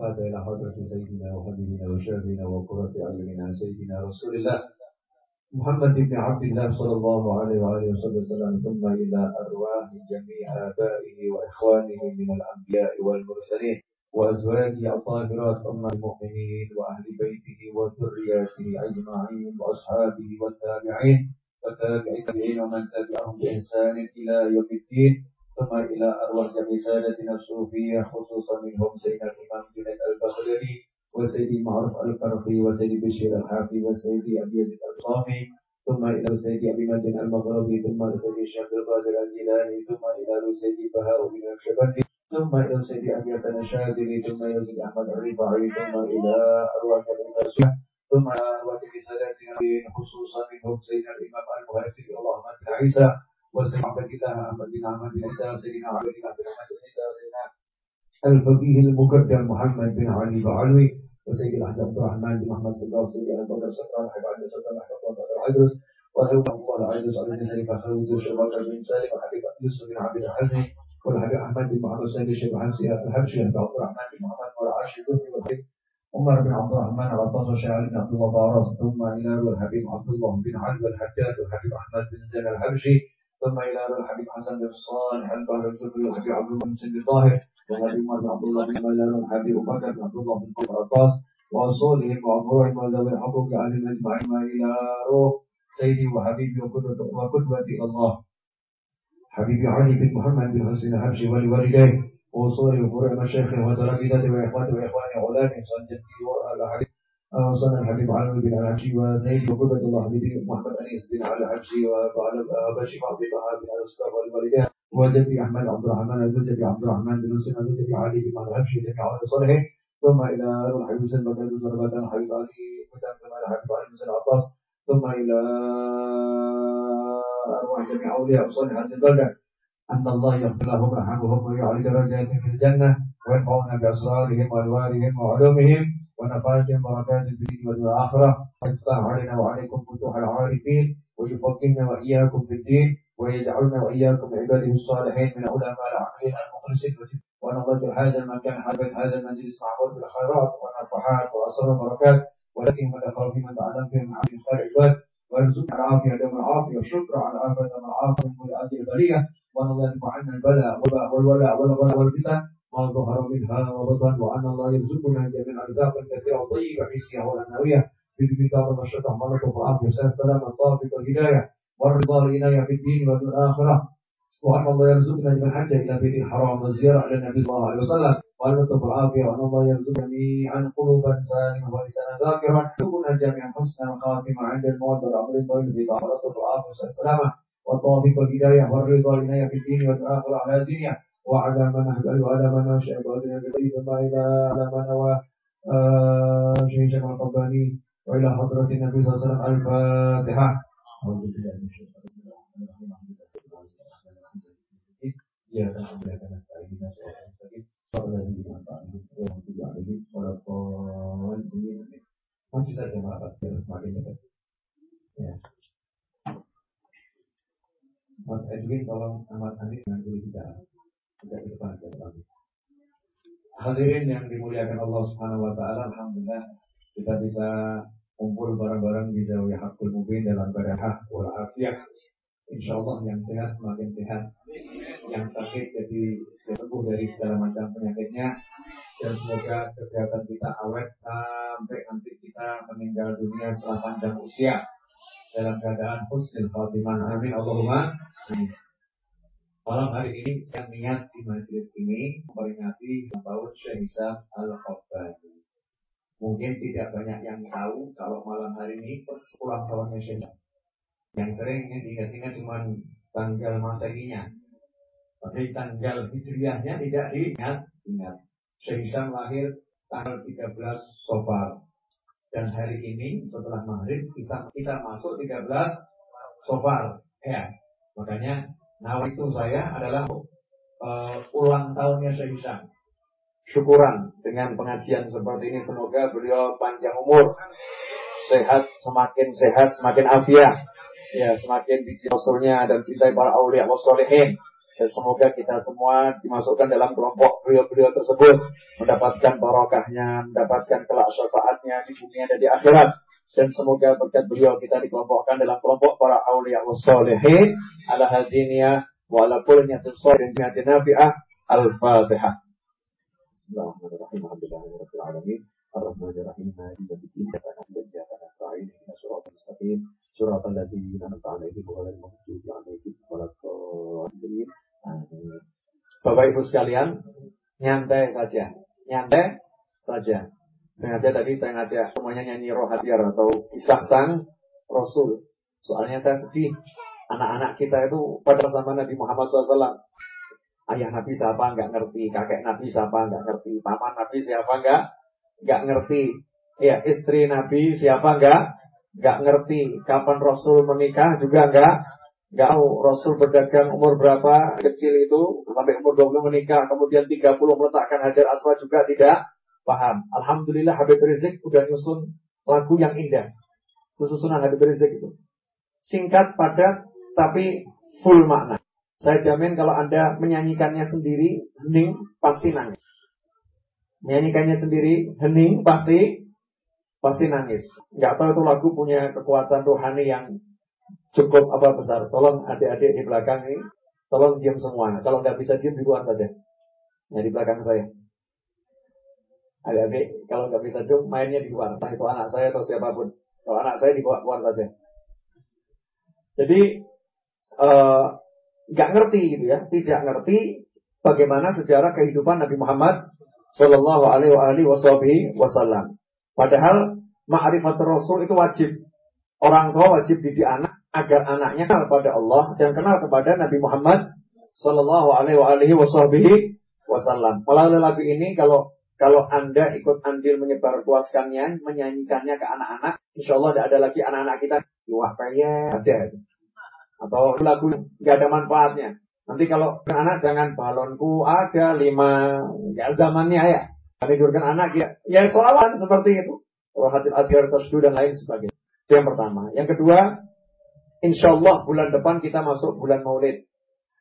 هذا إلى حضرة سيدنا وحبيبنا وشافينا وقرة أعيننا سيدنا رسول الله محمد بن عبد الله صلى الله عليه وآله وسلم ثم إلى أرواح جميع آبائه وإخوانه من الأنبياء والمرسلين وأزواجه الطاهرات أم المؤمنين وأهل بيته وذرياته أجمعين وأصحابه والتابعين والتابعين ومن تبعهم بإحسان إلى يوم الدين. ثم إلى أرواح جميع سادتنا الصوفية خصوصا منهم سيدنا الإمام جنيد البغدادي وسيدي معروف القرقي وسيدي بشير الحافي وسيدي أبي يزيد الصامي ثم إلى سيدي أبي مجد المغربي ثم إلى سيدي الشيخ القادر الجيلاني ثم إلى سيدي بهاء بن الشبندي ثم إلى سيدي أبي حسن الشاذلي ثم إلى سيدي أحمد الرفاعي ثم إلى أرواح جميع ثم أرواح ساداتنا خصوصا منهم سيدنا الإمام المهاجر اللهم بن عيسى عبد الله بن أحمد بن عيسى سيدنا الفقيه المقدم محمد بن علي بعلوي وسيد الحاج عبد الرحمن بن محمد سلام سيدي ابو بكر سلام الحاج عبد السلام الحاج عبد العدرس وهو الله العدرس على سيد فخوز الشباب بن سالم وحبيب يوسف بن عبد الحسن والحبيب احمد بن محمد سيد الشيخ الحبشي عبد الرحمن بن محمد والعاشر والحبيب عمر بن عبد الرحمن عباس وشيخ علي بن عبد الله بارس ثم إلى الحبيب عبد الله بن علي والحجاج والحبيب احمد بن زين الحبشي ثم إلى الحبيب حسن بن صالح البهر الزبري والحبيب عبد الله بن سيد الطاهر والحبيب عمر بن عبد الله بن ملال والحبيب بكر بن عبد الله بن عباس وأصولهم وفروعهم وذوي الحقوق عليهم اجمعين إلى روح سيدي وحبيبي وقدوتي الله. حبيبي علي بن محمد بن حسين الحبشي ولوالديه وصولي وفروع مشايخه وتلاميذته واخواتي واخواني اولادي صدقتي والحبيب صلى الحبيب على النبي على عبشي وزيد وقبة الله حبيبي محمد أنيس بن على عبشي وعلى أباشي بعض الأحاب على الصلاة والوالدين وجدي أحمد عبد الرحمن زوجتي عبد الرحمن بن سنة زوجتي علي بن على عبشي جميع على صالح ثم إلى روح حبيب سلمى بن عبد الرحمن حبيب علي متأمل على حبيب علي بن عباس ثم إلى أرواح جميع أولياء صالح الدرجة أن الله يغفر لهم ويرحمهم ويعلي درجاتهم في الجنة ويرفعون بأسرارهم وأنوارهم وعلومهم ونفاتهم بركات الدين والآخرة. ويفتح علينا وعليكم فتوح العارفين. ويفقهنا وإياكم في الدين. ويجعلنا وإياكم عباده الصالحين من علماء العاملين المخلصين يجعل هذا المكان حبك هذا المجلس معمول بالخيرات والنفحات وأسر البركات ولكن دخل فيما من عبد خير عباد. ويرزقنا العافية دوم العافية والشكر على العافية دوم العافية من كل الله يدفع عنا البلاء والولاء والولاء والفتن. ما ظهر منها وبطن وأن الله يرزقنا جميع الأرزاق الكثيرة الطيبة حسية والأنوية بدون كتاب الشطح مرة وعافية والسلام الطافق والهداية والرضا والعناية في الدين والآخرة وأن الله يرزقنا من حج إلى بيت الحرام والزيارة إلى النبي صلى الله عليه وسلم وأن نطلب العافية وأن الله يرزق جميعا قلوبا سالمة ولسانا ذاكرا يرزقنا جميعا حسنا الخاتمة عند الموت والعمر الطيب في طاعة العافية والسلامة والتوفيق والهداية والرضا والعناية في الدين والآخرة على الدنيا وعلى من نحبل وعلى من نشاء وعلى بالبيت ثم إلى على من نوى شيخ الرباني وإلى حضرة النبي صلى الله عليه وسلم الفاتحة أعوذ بالله من الشيطان الرجيم Ya kan akan nasta'in صراط المستقيم صراط الذين أنعمت عليهم غير المغضوب عليهم ولا الضالين Masih saja merapat biar semakin dekat. Ya. Mas Edwin tolong Ahmad Anis dengan dulu bicara. Hadirin yang dimuliakan Allah Subhanahu wa taala, alhamdulillah kita bisa kumpul bareng-bareng di Zawiyah Hakul Mubin dalam keadaan wal afiyah Insya Allah yang sehat semakin sehat. Yang sakit jadi sembuh dari segala macam penyakitnya. Dan semoga kesehatan kita awet Sampai nanti kita meninggal dunia setelah panjang usia. Dalam keadaan husnul khatimah. Amin. Allahumma. Amin Malam hari ini saya niat di majelis ini memperingati tahun Syekh Hisam Al-Qabbani. Mungkin tidak banyak yang tahu kalau malam hari ini ulang tahunnya Syekh yang sering diingat-ingat cuma tanggal masehinya. Tapi tanggal hijriahnya tidak diingat-ingat. Syekh lahir tanggal 13 Sofar. Dan hari ini setelah maghrib kita, kita masuk 13 Sofar. Ya, makanya nawa itu saya adalah uh, ulang tahunnya Syekh Syukuran dengan pengajian seperti ini semoga beliau panjang umur, sehat, semakin sehat, semakin afiat ya semakin dicintai Rasulnya dan cintai para awliya wasolehin Dan semoga kita semua dimasukkan dalam kelompok beliau-beliau tersebut. Mendapatkan barokahnya, mendapatkan kelak syafaatnya di dunia dan di akhirat. Dan semoga berkat beliau kita dikelompokkan dalam kelompok para awliya wa salihin. Ala hadiniyah wa ala kulli niyatin salihin nafi'ah. Al-Fatihah. Bismillahirrahmanirrahim. Bapak Ibu sekalian, nyantai saja. Nyantai saja. Sengaja tadi saya ngajak semuanya nyanyi roh hatiar atau kisah sang Rasul. Soalnya saya sedih. Anak-anak kita itu pada zaman Nabi Muhammad SAW. Ayah Nabi siapa nggak ngerti, kakek Nabi siapa nggak ngerti, paman Nabi siapa nggak nggak ngerti. Ya istri Nabi siapa nggak nggak ngerti. Kapan Rasul menikah juga nggak Gak tahu Rasul berdagang umur berapa kecil itu sampai umur 20 menikah kemudian 30 meletakkan hajar aswad juga tidak paham. Alhamdulillah Habib Rizik udah nyusun lagu yang indah. Itu susunan Habib Rizik itu. Singkat, padat, tapi full makna. Saya jamin kalau Anda menyanyikannya sendiri, hening, pasti nangis. Menyanyikannya sendiri, hening, pasti pasti nangis. Gak tahu itu lagu punya kekuatan rohani yang cukup apa besar. Tolong adik-adik di belakang ini, tolong diam semua. Kalau nggak bisa diam di luar saja. Nah di belakang saya. Kalau nggak bisa diam mainnya di luar. Entah itu anak saya atau siapa pun. Kalau anak saya dibawa keluar saja. Jadi eh, nggak uh, ngerti gitu ya, tidak ngerti bagaimana sejarah kehidupan Nabi Muhammad Shallallahu Alaihi Wasallam. Padahal ma'rifat Rasul itu wajib. Orang tua wajib didik anak agar anaknya kenal kepada Allah dan kenal kepada Nabi Muhammad Sallallahu Alaihi Wasallam. Melalui lagu ini kalau kalau anda ikut andil menyebar luaskannya, menyanyikannya ke anak-anak, insya Allah tidak ada lagi anak-anak kita wah kayak ada atau lagu nggak ada manfaatnya. Nanti kalau anak jangan balonku ada lima, ya zamannya ya. Tidurkan anak ya, ya solawan seperti itu. Rohatil adhiyar tasdu dan lain sebagainya. Itu yang pertama. Yang kedua, Insya Allah bulan depan kita masuk bulan maulid.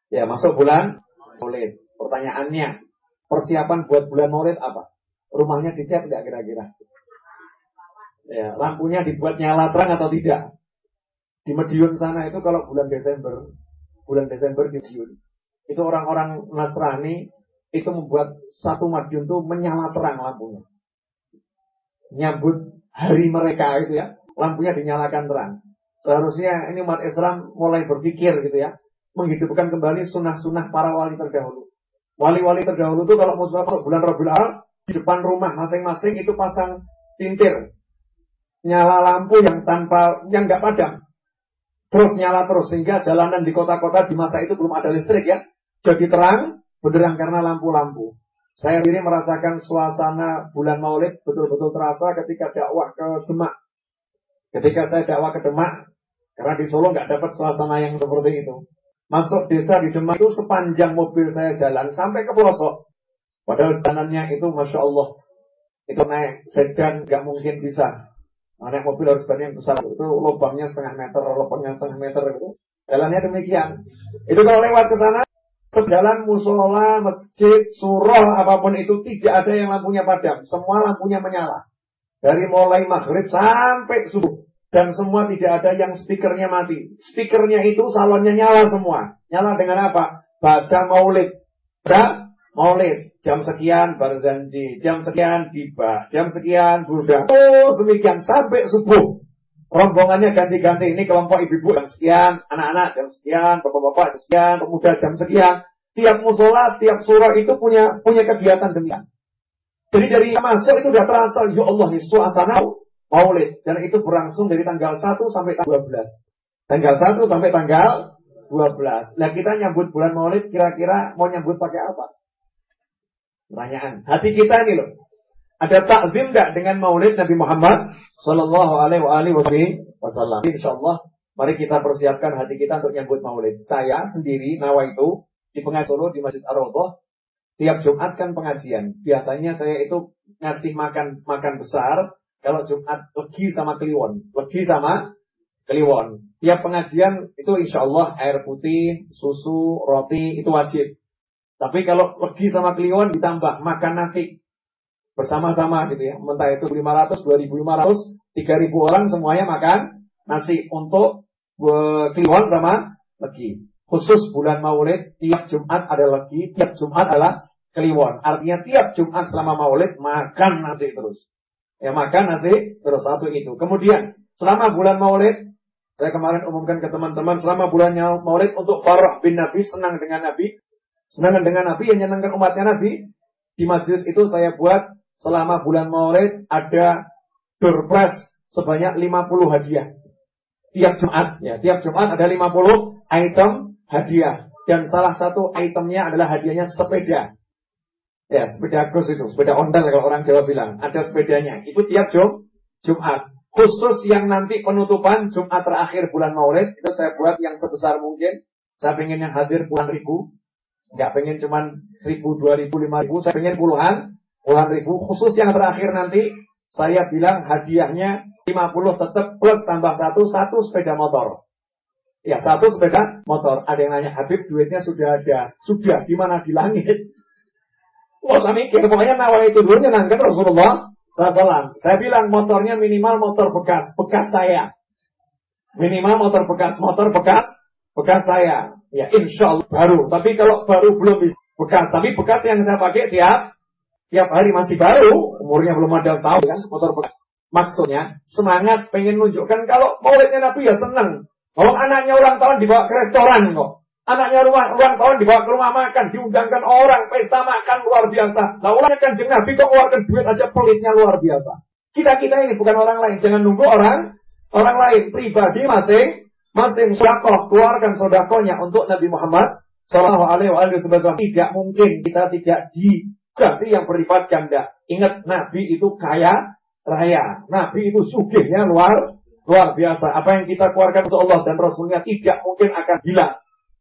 Ya, masuk bulan maulid. Pertanyaannya, persiapan buat bulan maulid apa? Rumahnya dicat tidak kira-kira? Ya, lampunya dibuat nyala terang atau tidak? Di Medion sana itu kalau bulan Desember, bulan Desember di Medion, itu orang-orang Nasrani itu membuat satu Madiun itu menyala terang lampunya. Nyambut hari mereka itu ya, lampunya dinyalakan terang. Seharusnya ini umat Islam mulai berpikir gitu ya. Menghidupkan kembali sunnah-sunnah para wali terdahulu. Wali-wali terdahulu itu kalau mau masuk bulan Rabiul Awal di depan rumah masing-masing itu pasang tintir. Nyala lampu yang tanpa yang nggak padam. Terus nyala terus sehingga jalanan di kota-kota di masa itu belum ada listrik ya. Jadi terang, benderang karena lampu-lampu. Saya sendiri merasakan suasana bulan Maulid betul-betul terasa ketika dakwah ke Demak. Ketika saya dakwah ke Demak, karena di Solo nggak dapat suasana yang seperti itu. Masuk desa di Demak itu sepanjang mobil saya jalan sampai ke pelosok. Padahal jalanannya itu Masya Allah. Itu naik sedan nggak mungkin bisa. Naik mobil harus banyak besar. Itu lubangnya setengah meter, lubangnya setengah meter itu. Jalannya demikian. Itu kalau lewat ke sana, sejalan musola, masjid, surah, apa pun itu tidak ada yang lampunya padam. Semua lampunya menyala. Dari mulai maghrib sampai subuh. Dan semua tidak ada yang speakernya mati. Speakernya itu salonnya nyala semua. Nyala dengan apa? Baca maulid. Baca maulid. Jam sekian berzanji. Jam sekian tiba. Jam sekian burda. Oh demikian sampai subuh. Rombongannya ganti-ganti. Ini kelompok ibu-ibu jam sekian. Anak-anak jam sekian. Bapak-bapak jam sekian. Pemuda jam sekian. Tiap musola, tiap surah itu punya punya kegiatan demikian. Jadi dari masuk itu sudah terasa, ya Allah, ini suasana Maulid dan itu berlangsung dari tanggal 1 sampai tanggal 12. Tanggal 1 sampai tanggal 12. Nah kita nyambut bulan Maulid kira-kira mau nyambut pakai apa? Pertanyaan. Hati kita ini loh. Ada takzim enggak dengan Maulid Nabi Muhammad sallallahu alaihi wasallam? Insyaallah mari kita persiapkan hati kita untuk nyambut Maulid. Saya sendiri nawa itu di pengajian di Masjid Ar-Raudhah tiap Jumat kan pengajian. Biasanya saya itu ngasih makan makan besar kalau Jumat legi sama kliwon, legi sama kliwon. Tiap pengajian itu insya Allah air putih, susu, roti itu wajib. Tapi kalau pergi sama kliwon ditambah makan nasi bersama-sama gitu ya. Mentah itu 500, 2500, 3000 orang semuanya makan nasi untuk eh, kliwon sama legi. Khusus bulan Maulid tiap Jumat ada legi, tiap Jumat adalah kliwon. Artinya tiap Jumat selama Maulid makan nasi terus. Ya makan nasi terus satu itu. Kemudian selama bulan Maulid saya kemarin umumkan ke teman-teman selama bulannya Maulid untuk Farah bin Nabi senang dengan Nabi, senang dengan Nabi yang nyenangkan umatnya Nabi. Di majelis itu saya buat selama bulan Maulid ada surprise sebanyak 50 hadiah. Tiap Jumat ya, tiap Jumat ada 50 item hadiah dan salah satu itemnya adalah hadiahnya sepeda. Ya, sepeda kurs itu, sepeda ondel kalau orang Jawa bilang. Ada sepedanya. Itu tiap Jum, Jumat. Khusus yang nanti penutupan Jumat terakhir bulan Maulid itu saya buat yang sebesar mungkin. Saya pengen yang hadir puluhan ribu. Nggak pengen cuma seribu, dua ribu, lima ribu. Saya pengen puluhan, puluhan ribu. Khusus yang terakhir nanti saya bilang hadiahnya 50 tetap plus tambah satu, satu sepeda motor. Ya, satu sepeda motor. Ada yang nanya, Habib duitnya sudah ada. Sudah, di mana di langit? Wah, saya mikir, pokoknya nawar itu dulu nyenangkan Rasulullah Salam. Saya bilang motornya minimal motor bekas, bekas saya. Minimal motor bekas, motor bekas, bekas saya. Ya insya Allah baru. Tapi kalau baru belum bisa bekas. Tapi bekas yang saya pakai tiap tiap hari masih baru. Umurnya belum ada tahun kan, motor bekas. Maksudnya semangat pengen nunjukkan kalau maulidnya Nabi ya senang. Kalau anaknya ulang tahun dibawa ke restoran kok. Anaknya rumah ulang tahun dibawa ke rumah makan, diundangkan orang, pesta makan luar biasa. Nah ulangnya kan jeng Nabi kok keluarkan duit aja pelitnya luar biasa. Kita-kita ini bukan orang lain, jangan nunggu orang orang lain. Pribadi masing masing sodakoh, keluarkan sodakohnya untuk Nabi Muhammad Sallallahu Alaihi Wasallam. Tidak mungkin kita tidak diganti yang berlipat ganda. Ingat Nabi itu kaya raya. Nabi itu sugihnya luar luar biasa. Apa yang kita keluarkan untuk Allah dan Rasulnya tidak mungkin akan hilang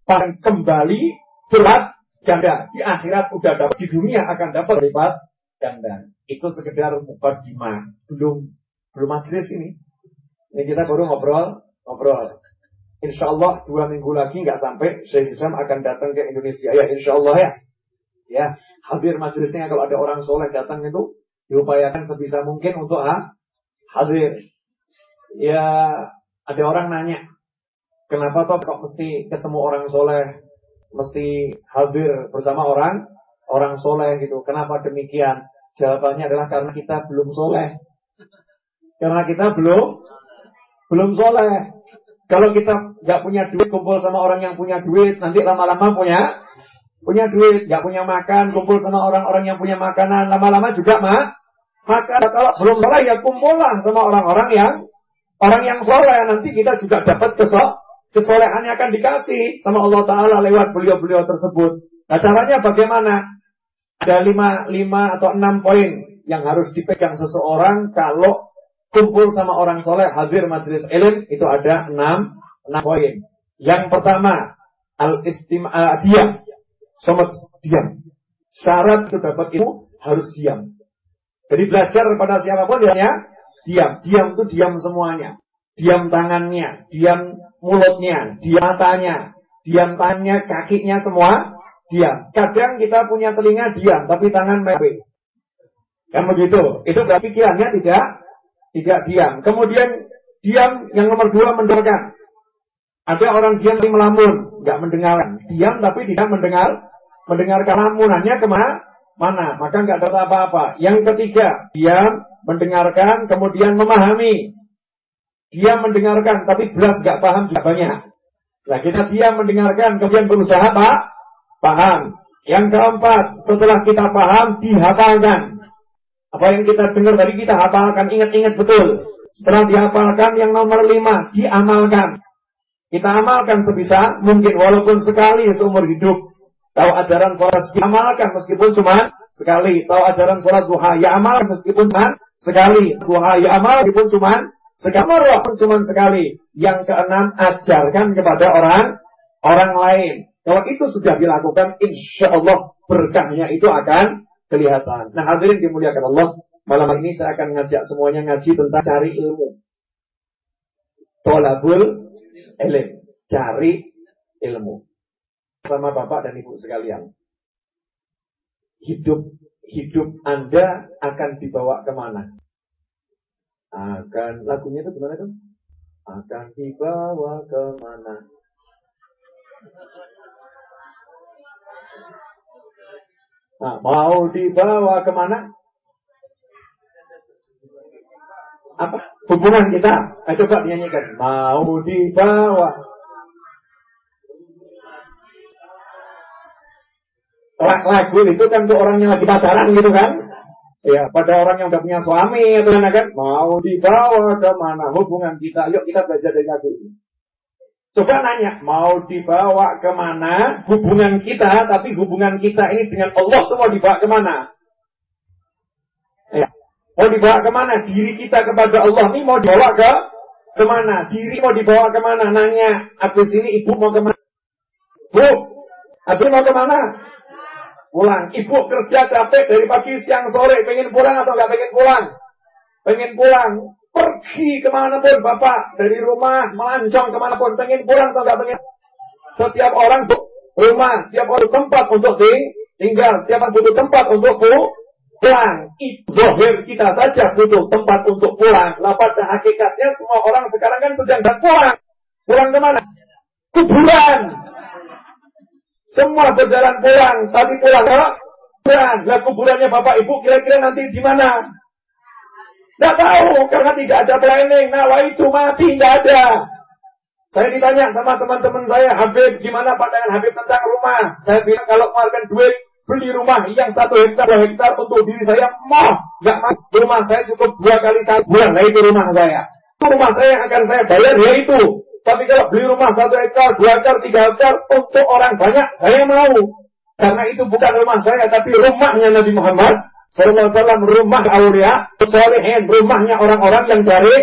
akan kembali berat ganda. Di akhirat udah dapat, di dunia akan dapat berlipat ganda. Itu sekedar mukadimah. Belum belum majelis ini. Ini kita baru ngobrol, ngobrol. Insya Allah dua minggu lagi nggak sampai Syekh Islam akan datang ke Indonesia ya Insya Allah ya. Ya hadir majelisnya kalau ada orang soleh datang itu diupayakan sebisa mungkin untuk ha, hadir. Ya ada orang nanya Kenapa toh kok mesti ketemu orang soleh, mesti hadir bersama orang orang soleh gitu? Kenapa demikian? Jawabannya adalah karena kita belum soleh. Karena kita belum belum soleh. Kalau kita nggak punya duit kumpul sama orang yang punya duit, nanti lama-lama punya punya duit, nggak punya makan, kumpul sama orang-orang yang punya makanan, lama-lama juga mah makan. Kalau belum soleh ya kumpullah sama orang-orang yang orang yang soleh nanti kita juga dapat kesok kesolehannya akan dikasih sama Allah Ta'ala lewat beliau-beliau tersebut. Nah caranya bagaimana? Ada lima, lima atau enam poin yang harus dipegang seseorang kalau kumpul sama orang soleh hadir majelis ilmu itu ada enam, enam poin. Yang pertama al istima uh, diam, somat diam. Syarat itu dapat itu harus diam. Jadi belajar kepada siapa pun dia diam. Diam itu diam semuanya. Diam tangannya, diam mulutnya, diam matanya, diam tangannya, kakinya semua diam. Kadang kita punya telinga diam, tapi tangan merah. Kan begitu. Itu berarti pikirannya tidak tidak diam. Kemudian diam yang nomor dua mendengarkan. Ada orang diam tapi melamun, nggak mendengarkan. Diam tapi tidak mendengar, mendengarkan lamunannya ke mana? Mana? Maka nggak ada apa-apa. Yang ketiga, diam, mendengarkan, kemudian memahami. Dia mendengarkan, tapi belas gak paham juga banyak. Nah kita dia mendengarkan, kemudian berusaha pak, paham. Yang keempat, setelah kita paham, dihafalkan. Apa yang kita dengar tadi kita hafalkan, ingat-ingat betul. Setelah dihafalkan, yang nomor lima, diamalkan. Kita amalkan sebisa mungkin, walaupun sekali seumur hidup. Tahu ajaran sholat, diamalkan meskipun cuma sekali. Tahu ajaran sholat duha, ya amal meskipun cuma sekali. Duha, ya amal meskipun cuma Sekarang roh cuma sekali. Yang keenam, ajarkan kepada orang orang lain. Kalau itu sudah dilakukan, insya Allah berkahnya itu akan kelihatan. Nah hadirin dimuliakan Allah. Malam ini saya akan ngajak semuanya ngaji tentang cari ilmu. Tolabul Ilmu. Cari ilmu. Sama Bapak dan Ibu sekalian. Hidup hidup Anda akan dibawa ke mana? Akan lagunya itu gimana tuh? Akan dibawa ke mana? Nah, mau dibawa ke mana? Apa? Hubungan kita. Nah, coba dinyanyikan. Mau dibawa. Lagu itu kan untuk orang yang lagi pacaran gitu kan. Ya, pada orang yang udah punya suami atau kan mau dibawa ke mana hubungan kita. Yuk kita belajar dari lagu ini. Coba nanya, mau dibawa ke mana hubungan kita, tapi hubungan kita ini dengan Allah itu mau dibawa ke mana? Ya. Mau dibawa ke mana? Diri kita kepada Allah ini mau dibawa ke ke mana? Diri mau dibawa ke mana? Nanya, habis ini ibu mau ke mana? Bu, habis mau ke mana? Pulang. Ibu kerja capek dari pagi, siang, sore. Pengen pulang atau nggak pengen pulang? Pengen pulang. Pergi ke mana pun Bapak. Dari rumah, melancong ke mana pun. Pengen pulang atau nggak pengen. Setiap orang rumah, setiap orang tempat untuk tinggal. Setiap orang butuh tempat untuk pulang. Itu kita saja butuh tempat untuk pulang. Lah pada hakikatnya semua orang sekarang kan sedang pulang. Pulang ke mana? Kuburan. Semua berjalan pulang. Tadi pulang ke kuburan. Lah kuburannya Bapak Ibu kira-kira nanti di mana? Tidak tahu karena tidak ada planning. Nah, itu mati tidak ada. Saya ditanya sama teman-teman saya, Habib, gimana pandangan Habib tentang rumah? Saya bilang kalau keluarkan duit, beli rumah yang satu hektar, dua hektar untuk diri saya, mau. Nggak mau. Rumah saya cukup dua kali satu bulan. Nah, itu rumah saya. Itu rumah saya yang akan saya bayar, ya itu. Tapi kalau beli rumah satu hektar, dua hektar, tiga hektar, untuk orang banyak, saya mau. Karena itu bukan rumah saya, tapi rumahnya Nabi Muhammad Sallallahu Alaihi Wasallam rumah aulia, solehin, rumahnya orang-orang yang cari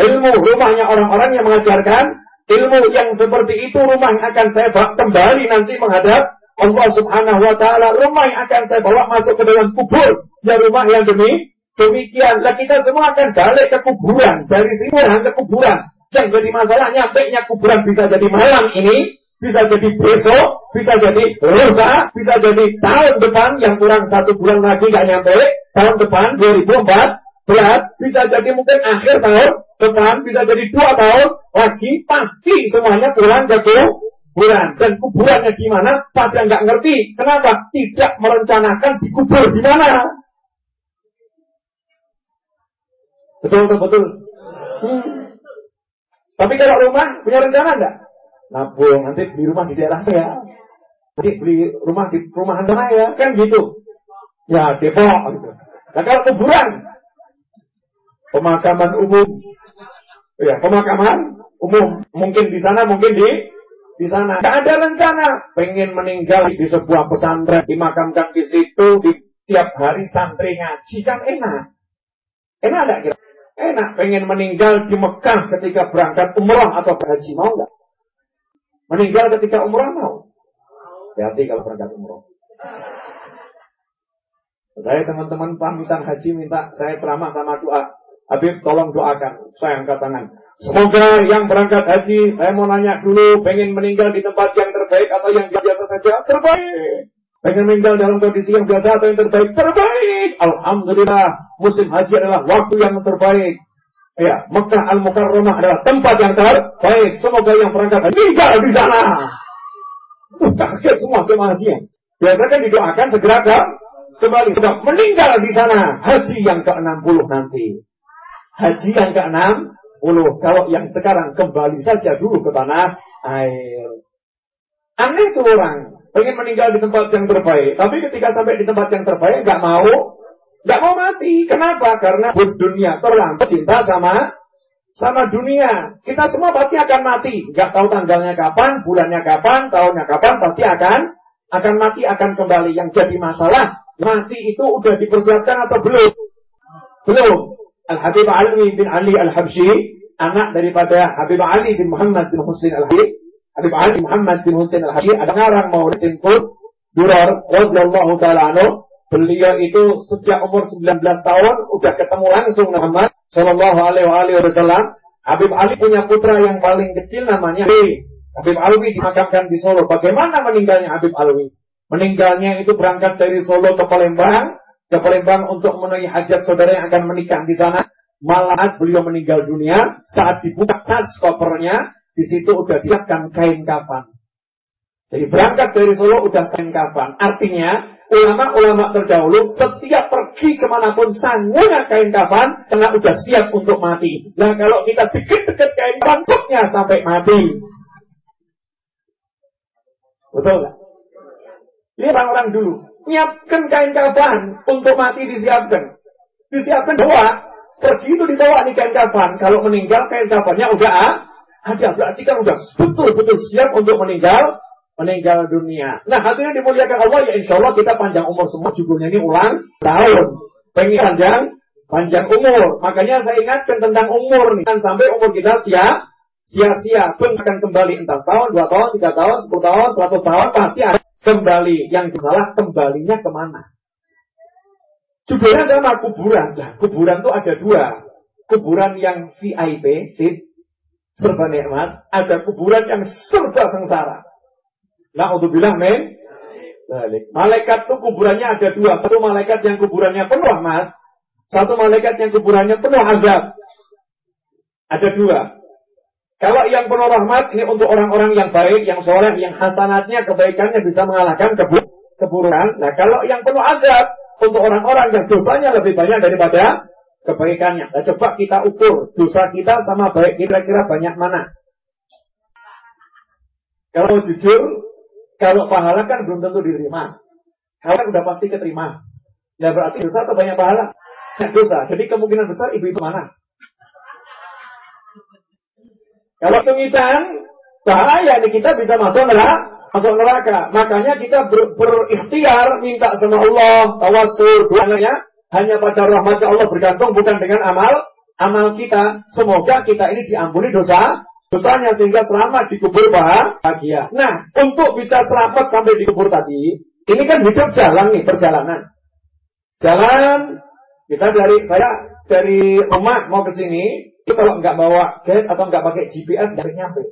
ilmu, rumahnya orang-orang yang mengajarkan ilmu yang seperti itu rumah yang akan saya kembali nanti menghadap Allah Subhanahu Wa Taala. Rumah yang akan saya bawa masuk ke dalam kubur, ya rumah yang demi demikian. Lah kita semua akan balik ke kuburan dari sini ke kuburan. Yang jadi masalahnya, baiknya kuburan bisa jadi malam ini, bisa jadi besok, bisa jadi lusa, bisa jadi tahun depan yang kurang satu bulan lagi nggak nyampe, tahun depan 2014, bisa jadi mungkin akhir tahun depan, bisa jadi dua tahun lagi, pasti semuanya pulang ke kuburan. Dan kuburannya di mana? Pada nggak ngerti. Kenapa? Tidak merencanakan dikubur di mana. Betul, betul, betul. Hmm. Tapi kalau rumah punya rencana enggak? nabung, nanti beli rumah di daerah saya. Nanti beli rumah di perumahan saya, kan gitu. Ya, Depok gitu. Nah kalau kuburan, pemakaman umum, ya pemakaman umum, mungkin di sana, mungkin di di sana. Gak ada rencana pengen meninggal di sebuah pesantren, dimakamkan di situ, di tiap hari santri ngaji kan enak. Enak enggak kira? Enak pengen meninggal di Mekah ketika berangkat umroh atau berhaji mau nggak? Meninggal ketika umroh mau. Hati-hati kalau berangkat umroh. Saya teman-teman pamitan haji minta saya ceramah sama doa. Habib tolong doakan. Saya angkat tangan. Semoga yang berangkat haji, saya mau nanya dulu, pengen meninggal di tempat yang terbaik atau yang biasa saja? Terbaik. Pengen meninggal dalam kondisi yang biasa atau yang terbaik? Terbaik. Alhamdulillah, musim haji adalah waktu yang terbaik. Ya, Mekah Al-Mukarramah adalah tempat yang terbaik. Semoga yang berangkat meninggal di sana. Uh, kaget semua jemaah haji. Biasa kan didoakan segera ke kembali. Sudah meninggal di sana. Haji yang ke-60 nanti. Haji yang ke-60. Kalau yang sekarang kembali saja dulu ke tanah air. Aneh tuh orang. Pengen meninggal di tempat yang terbaik. Tapi ketika sampai di tempat yang terbaik nggak mau Gak mau mati. Kenapa? Karena dunia terlampau cinta sama sama dunia. Kita semua pasti akan mati. Gak tahu tanggalnya kapan, bulannya kapan, tahunnya kapan, pasti akan akan mati, akan kembali. Yang jadi masalah, mati itu udah dipersiapkan atau belum? Belum. Al-Habib Ali bin Ali Al-Habsyi, anak daripada Habib Ali bin Muhammad bin Husain Al-Habib, Habib Ali Muhammad bin Husain Al-Habsyi, ada ngarang mau simpul, Durar, radhiyallahu ta'ala Beliau itu sejak umur 19 tahun udah ketemu langsung Muhammad Shallallahu Alaihi Wasallam. Habib Ali punya putra yang paling kecil namanya Ali. Habib Alwi dimakamkan di Solo. Bagaimana meninggalnya Habib Alwi? Meninggalnya itu berangkat dari Solo ke Palembang, ke Palembang untuk memenuhi hajat saudara yang akan menikah di sana. Malah beliau meninggal dunia saat dibuka tas kopernya, di situ udah disiapkan kain kafan. Jadi berangkat dari Solo udah kain kafan. Artinya ulama-ulama terdahulu setiap pergi ke mana pun sanggulnya kain kafan karena udah siap untuk mati. Nah kalau kita deket-deket kain kafan, sampai mati. Betul nggak? Lihat orang-orang dulu. Nyiapkan kain kafan untuk mati disiapkan. Disiapkan bawa. Pergi itu dibawa nih kain kafan. Kalau meninggal kain kafannya udah ah, ada. Berarti kan udah betul-betul siap untuk meninggal meninggal dunia. Nah, hatinya dimuliakan Allah, ya insya Allah kita panjang umur semua. Judulnya ini ulang tahun. Pengen panjang, panjang umur. Makanya saya ingatkan tentang umur nih. Kan sampai umur kita sia, sia-sia. Pun akan kembali entah setahun, dua tahun, tiga tahun, sepuluh tahun, seratus tahun. Pasti ada kembali. Yang salah kembalinya ke mana? Judulnya sama kuburan. Nah, kuburan itu ada dua. Kuburan yang VIP, fit, serba nikmat. Ada kuburan yang serba sengsara. Na'udzubillah men. Malaikat itu kuburannya ada dua. Satu malaikat yang kuburannya penuh rahmat. Satu malaikat yang kuburannya penuh azab. Ada dua. Kalau yang penuh rahmat ini untuk orang-orang yang baik, yang soleh, yang hasanatnya, kebaikannya bisa mengalahkan kebu keburukan. Nah kalau yang penuh azab untuk orang-orang yang dosanya lebih banyak daripada kebaikannya. Nah coba kita ukur dosa kita sama baik kira-kira banyak mana. Kalau jujur, kalau pahala kan belum tentu diterima. Kalau kan udah pasti keterima. Ya berarti dosa atau banyak pahala? dosa. Jadi kemungkinan besar ibu itu mana? Kalau hitung bahaya nih kita bisa masuk neraka, masuk neraka. Makanya kita ber, berikhtiar minta sama Allah, tawasul, doanya hanya pada rahmatnya Allah bergantung bukan dengan amal amal kita. Semoga kita ini diampuni dosa dosanya sehingga selamat dikubur bahagia. Nah, untuk bisa selamat sampai dikubur tadi, ini kan hidup jalan nih, perjalanan. Jalan, kita dari saya dari rumah mau ke sini, itu kalau nggak bawa guide atau nggak pakai GPS nggak nyampe.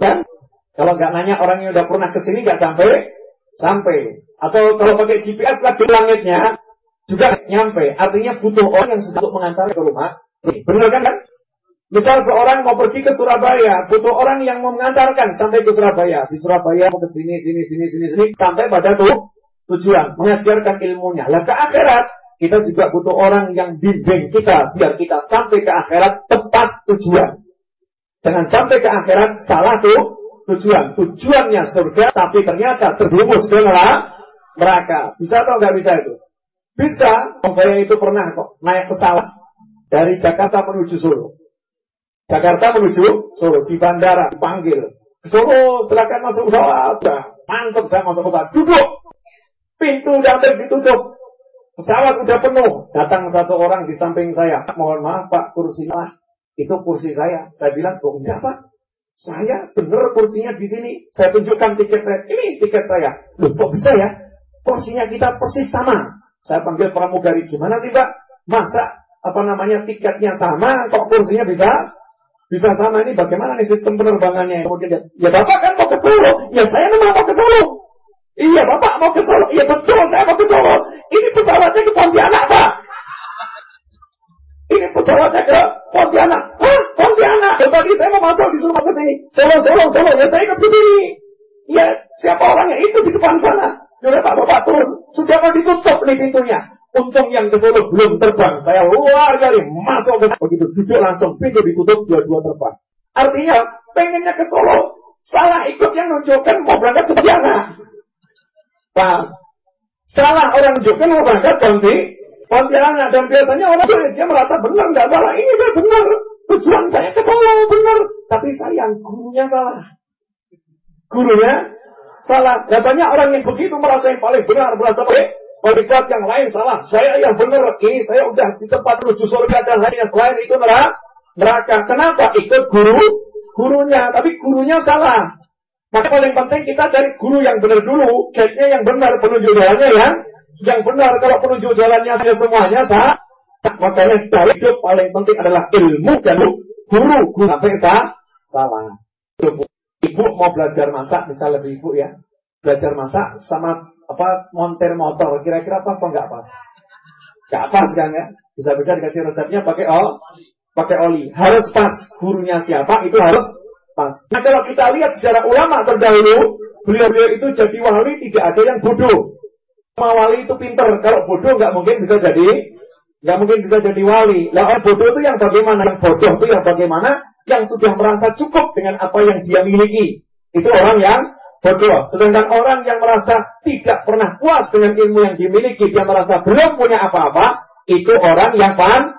Dan kalau nggak nanya orang yang udah pernah ke sini nggak sampai, sampai. Atau kalau pakai GPS lagi langitnya juga nyampe. Artinya butuh orang yang sudah mengantar ke rumah. Benar kan? kan? Misal seorang mau pergi ke Surabaya, butuh orang yang mau mengantarkan sampai ke Surabaya. Di Surabaya mau ke sini, sini, sini, sini, sini, sampai pada tuh tujuan, mengajarkan ilmunya. Lah ke akhirat, kita juga butuh orang yang bimbing kita biar kita sampai ke akhirat tepat tujuan. Jangan sampai ke akhirat salah tuh tujuan. Tujuannya surga, tapi ternyata terjumus ke neraka. Bisa atau nggak bisa itu? Bisa. Oh, saya itu pernah kok naik pesawat dari Jakarta menuju Solo. Jakarta menuju Solo di bandara dipanggil. Solo silakan masuk pesawat. Udah mantap saya masuk pesawat. Duduk. Pintu hampir ditutup. Pesawat udah penuh. Datang satu orang di samping saya. Mohon maaf Pak, kursi lah. Itu kursi saya. Saya bilang, kok enggak Pak? Saya bener kursinya di sini. Saya tunjukkan tiket saya. Ini tiket saya. Loh kok bisa ya? Kursinya kita persis sama. Saya panggil pramugari. Gimana sih Pak? Masa apa namanya tiketnya sama kok kursinya bisa bisa sama ini bagaimana nih sistem penerbangannya? Kemudian dia, ya Bapak kan mau ke Solo. Ya saya memang mau ke Solo. Iya Bapak mau ke Solo. Iya betul saya mau ke Solo. Ini pesawatnya ke Pontianak Pak. Ini pesawatnya ke Pontianak. Hah? Pontianak. Ya, tadi saya mau masuk di Solo ke sini. Solo, Solo, Solo. Ya saya ke sini. Ya siapa orangnya itu di depan sana. Ya Pak Bapak turun. Sudah mau ditutup nih pintunya. Untung yang ke Solo belum terbang. Saya luar dari masuk ke begitu duduk langsung pintu ditutup dua-dua terbang. Artinya pengennya ke Solo salah ikut yang nunjukkan mau berangkat ke Pontianak. Pak, salah orang nunjukkan mau berangkat ganti Pontianak dan biasanya orang dia merasa benar nggak salah. Ini saya benar. Tujuan saya ke Solo benar, tapi sayang gurunya salah. Gurunya salah. Dan banyak orang yang begitu merasa yang paling benar, merasa baik Berbuat yang lain salah. Saya yang benar. Ini saya udah di tempat menuju surga dan lainnya. Selain itu neraka. Kenapa? Ikut guru, gurunya. Tapi gurunya salah. Maka paling penting kita cari guru yang benar dulu. Guide-nya yang benar. Penunjuk jalannya yang yang benar. Kalau penunjuk jalannya saja semuanya sah. Makanya hidup paling penting adalah ilmu dan guru, guru sampai salah. Ibu mau belajar masak, misal lebih ibu ya, belajar masak sama apa monter motor, kira-kira pas atau nggak pas? Nggak pas kan ya? Bisa-bisa dikasih resepnya pakai oh, pakai oli. Harus pas. Gurunya siapa itu harus pas. Nah kalau kita lihat secara ulama terdahulu, beliau-beliau itu jadi wali tidak ada yang bodoh. Sama wali itu pinter. Kalau bodoh nggak mungkin bisa jadi nggak mungkin bisa jadi wali. Lah orang bodoh itu yang bagaimana? Yang bodoh itu yang bagaimana? Yang sudah merasa cukup dengan apa yang dia miliki. Itu orang yang bodoh. Sedangkan orang yang merasa tidak pernah puas dengan ilmu yang dimiliki, dia merasa belum punya apa-apa, itu orang yang pan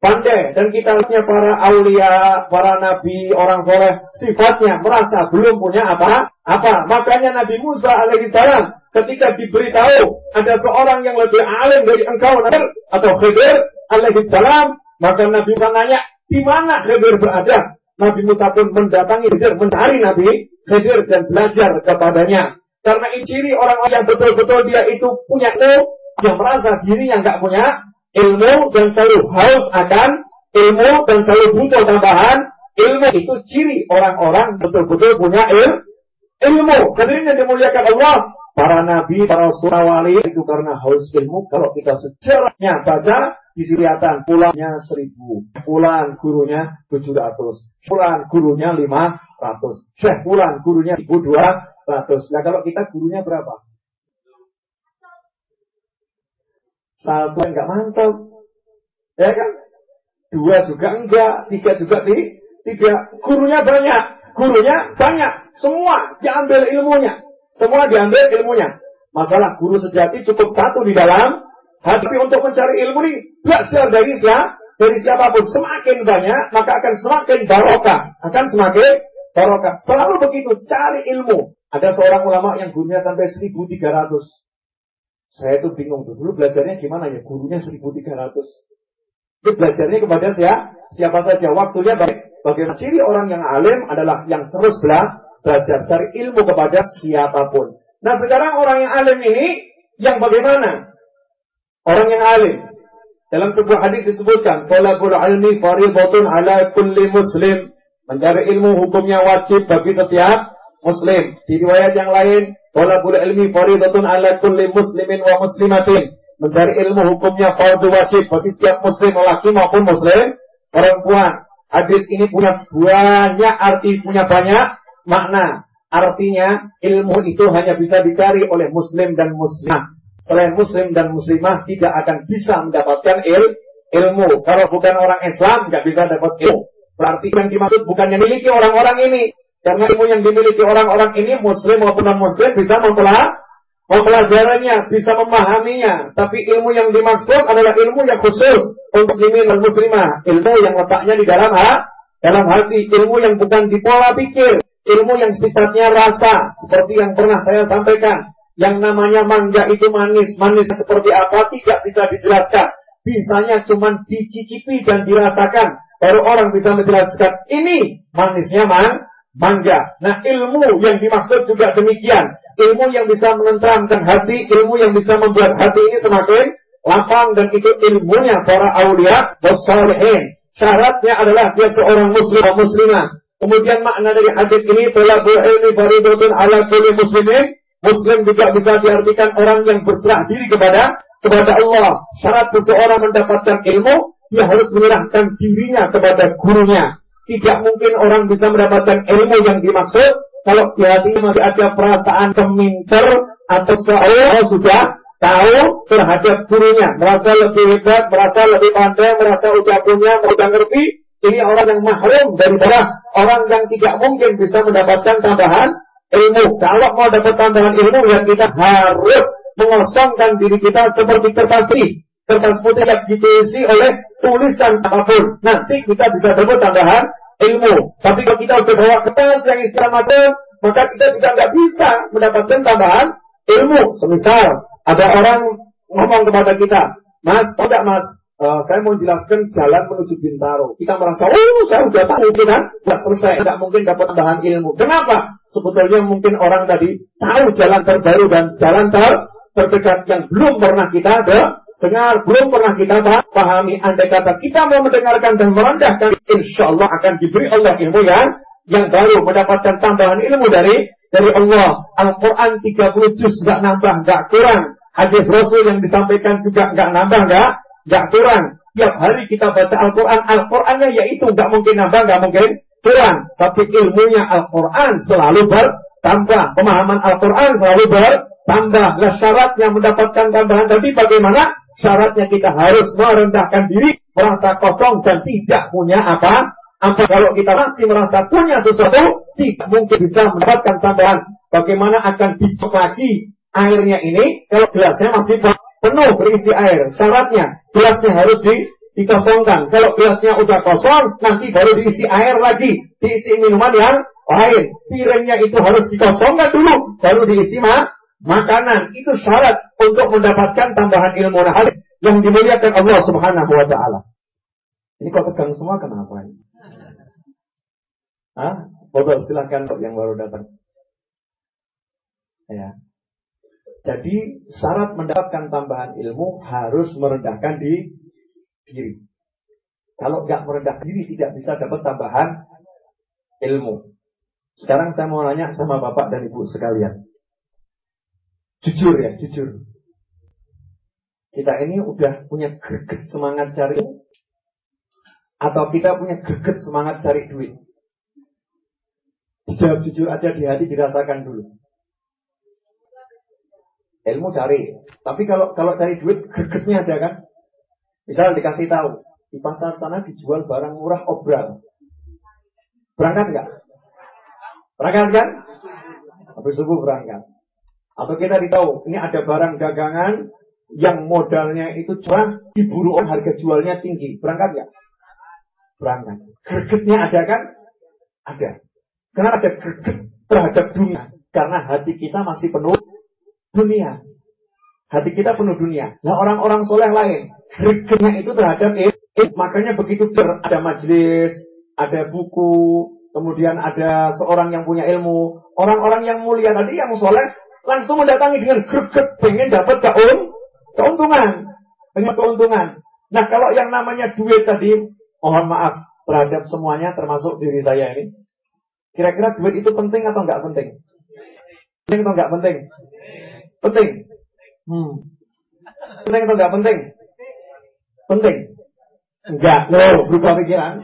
pandai dan kita lihatnya para aulia, para nabi, orang soleh sifatnya merasa belum punya apa apa. Makanya Nabi Musa alaihissalam ketika diberitahu ada seorang yang lebih alim dari engkau Nabi atau Khidir alaihissalam, maka Nabi Musa nanya di mana Khidir berada. Nabi Musa pun mendatangi Khidir, mencari Nabi Khidir dan belajar kepadanya. Karena ciri orang-orang yang betul-betul dia itu punya ilmu, yang merasa dirinya nggak punya ilmu dan selalu haus akan ilmu dan selalu butuh tambahan ilmu itu ciri orang-orang betul-betul punya il, ilmu. Hadirin dimuliakan Allah, para nabi, para rasul wali itu karena haus ilmu. Kalau kita sejarahnya baca di kelihatan pulangnya seribu, pulang gurunya tujuh ratus, pulang gurunya lima ratus, syekh pulang gurunya seribu dua ratus. Nah kalau kita gurunya berapa? Satu enggak mantap. Ya kan? Dua juga enggak, tiga juga di, tiga. Gurunya banyak, gurunya banyak. Semua diambil ilmunya. Semua diambil ilmunya. Masalah guru sejati cukup satu di dalam Tapi untuk mencari ilmu ini belajar dari siapa? Dari siapa pun. Semakin banyak, maka akan semakin barokah. Akan semakin barokah. Selalu begitu, cari ilmu. Ada seorang ulama yang gurunya sampai 1300. Saya itu bingung tuh. Dulu belajarnya gimana ya? Gurunya 1300. Itu belajarnya kepada siapa? Siapa saja. Waktunya baik. Bagaimana ciri orang yang alim adalah yang terus belajar. Cari ilmu kepada siapa pun. Nah sekarang orang yang alim ini, yang bagaimana? Orang yang alim. Dalam sebuah hadis disebutkan, Talabul ilmi faridatun ala kulli muslim. Mencari ilmu hukumnya wajib bagi setiap muslim. Di riwayat yang lain, Talabul ilmi faridatun ala kulli muslimin wa muslimatin. Mencari ilmu hukumnya fardu wajib bagi setiap muslim laki maupun muslim perempuan. Hadis ini punya banyak arti, punya banyak makna. Artinya ilmu itu hanya bisa dicari oleh muslim dan muslimah. Selain muslim dan muslimah tidak akan bisa mendapatkan il, ilmu. Kalau bukan orang Islam nggak bisa dapat ilmu. Berarti yang dimaksud bukan yang miliki orang-orang ini. Karena ilmu yang dimiliki orang-orang ini muslim maupun non-muslim bisa mempelajarinya, bisa memahaminya. Tapi ilmu yang dimaksud adalah ilmu yang khusus untuk muslimin dan muslimah. Ilmu yang letaknya di dalam ha, dalam hati, ilmu yang bukan di pola pikir, ilmu yang sifatnya rasa, seperti yang pernah saya sampaikan. Yang namanya mangga itu manis, manis seperti apa tidak bisa dijelaskan. Bisanya cuma dicicipi dan dirasakan. Baru orang bisa menjelaskan ini manisnya man, mangga. Nah ilmu yang dimaksud juga demikian. Ilmu yang bisa menenteramkan hati, ilmu yang bisa membuat hati ini semakin lapang dan itu ilmunya para aulia wassalihin. Syaratnya adalah dia seorang muslim atau muslimah. Kemudian makna dari hadis ini telah ilmi faridatun ala kulli muslimin. Muslim juga bisa diartikan orang yang berserah diri kepada kepada Allah. Syarat seseorang mendapatkan ilmu, dia harus menyerahkan dirinya kepada gurunya. Tidak mungkin orang bisa mendapatkan ilmu yang dimaksud kalau di hatinya masih ada perasaan keminter atau seolah sudah tahu terhadap gurunya, merasa lebih hebat, merasa lebih pandai, merasa udah punya, udah ngerti. Ini orang yang mahrum daripada orang yang tidak mungkin bisa mendapatkan tambahan ilmu. Kalau mau dapat tambahan ilmu, ya kita harus mengosongkan diri kita seperti kertas Kertas putih yang diisi oleh tulisan apa pun. Nanti kita bisa dapat tambahan ilmu. Tapi kalau kita sudah bawa kertas yang isi Ramadan, maka kita juga nggak bisa mendapatkan tambahan ilmu. Semisal ada orang ngomong kepada kita, Mas, nggak Mas, uh, saya mau jelaskan jalan menuju Bintaro. Kita merasa, oh saya sudah tahu itu kan, nggak selesai, nggak mungkin dapat tambahan ilmu. Kenapa? Sebetulnya mungkin orang tadi tahu jalan terbaru dan jalan ter terdekat yang belum pernah kita ada dengar, belum pernah kita pahami. Andai kata kita mau mendengarkan dan merendahkan, insya Allah akan diberi Allah ilmu yang yang baru mendapatkan tambahan ilmu dari dari Allah. Al-Quran 30 juz nggak nambah, nggak kurang. Hadis Rasul yang disampaikan juga nggak nambah, nggak nggak kurang. Tiap hari kita baca Al-Quran, Al-Qurannya yaitu nggak mungkin nambah, nggak mungkin kurang. Tapi ilmunya Al-Quran selalu bertambah. Pemahaman Al-Quran selalu bertambah. Nah syaratnya mendapatkan tambahan tadi bagaimana? Syaratnya kita harus merendahkan diri, merasa kosong dan tidak punya apa. Apa kalau kita masih merasa punya sesuatu, tidak mungkin bisa mendapatkan tambahan. Bagaimana akan dicok lagi airnya ini kalau gelasnya masih penuh berisi air. Syaratnya gelasnya harus di, dikosongkan. Kalau gelasnya udah kosong, nanti baru diisi air lagi. Diisi minuman yang lain. Piringnya itu harus dikosongkan dulu, baru diisi mak makanan. Itu syarat untuk mendapatkan tambahan ilmu nah, yang dimuliakan Allah Subhanahu wa taala. Ini kok tegang semua kenapa ini? Hah? Bodoh silahkan yang baru datang. Ya. Jadi syarat mendapatkan tambahan ilmu harus merendahkan di diri. Kalau nggak merendah diri tidak bisa dapat tambahan ilmu. Sekarang saya mau nanya sama bapak dan ibu sekalian. Jujur ya, jujur. Kita ini udah punya greget semangat cari atau kita punya greget semangat cari duit? Dijawab jujur aja di hati dirasakan dulu. Ilmu cari. Tapi kalau kalau cari duit gregetnya ada kan? Misal dikasih tahu di pasar sana dijual barang murah obral. Berangkat nggak? Berangkat kan? Habis subuh berangkat. Atau kita ditahu, ini ada barang dagangan yang modalnya itu curang, diburu orang harga jualnya tinggi. Berangkat nggak? Berangkat. Gregetnya ada kan? Ada. Karena ada greget terhadap dunia. Karena hati kita masih penuh dunia. Hati kita penuh dunia. Nah orang-orang soleh lain, gregetnya itu terhadap itu. Makanya begitu ber, ada majelis, ada buku, kemudian ada seorang yang punya ilmu. Orang-orang yang mulia tadi, yang soleh, langsung mendatangi dengan greget pengen dapat keun keuntungan, pengen keuntungan. Nah kalau yang namanya duit tadi, mohon maaf terhadap semuanya termasuk diri saya ini. Kira-kira duit itu penting atau enggak penting? Penting atau enggak penting? Penting. Hmm. Penting atau enggak penting? Penting. Enggak, loh, berubah pikiran.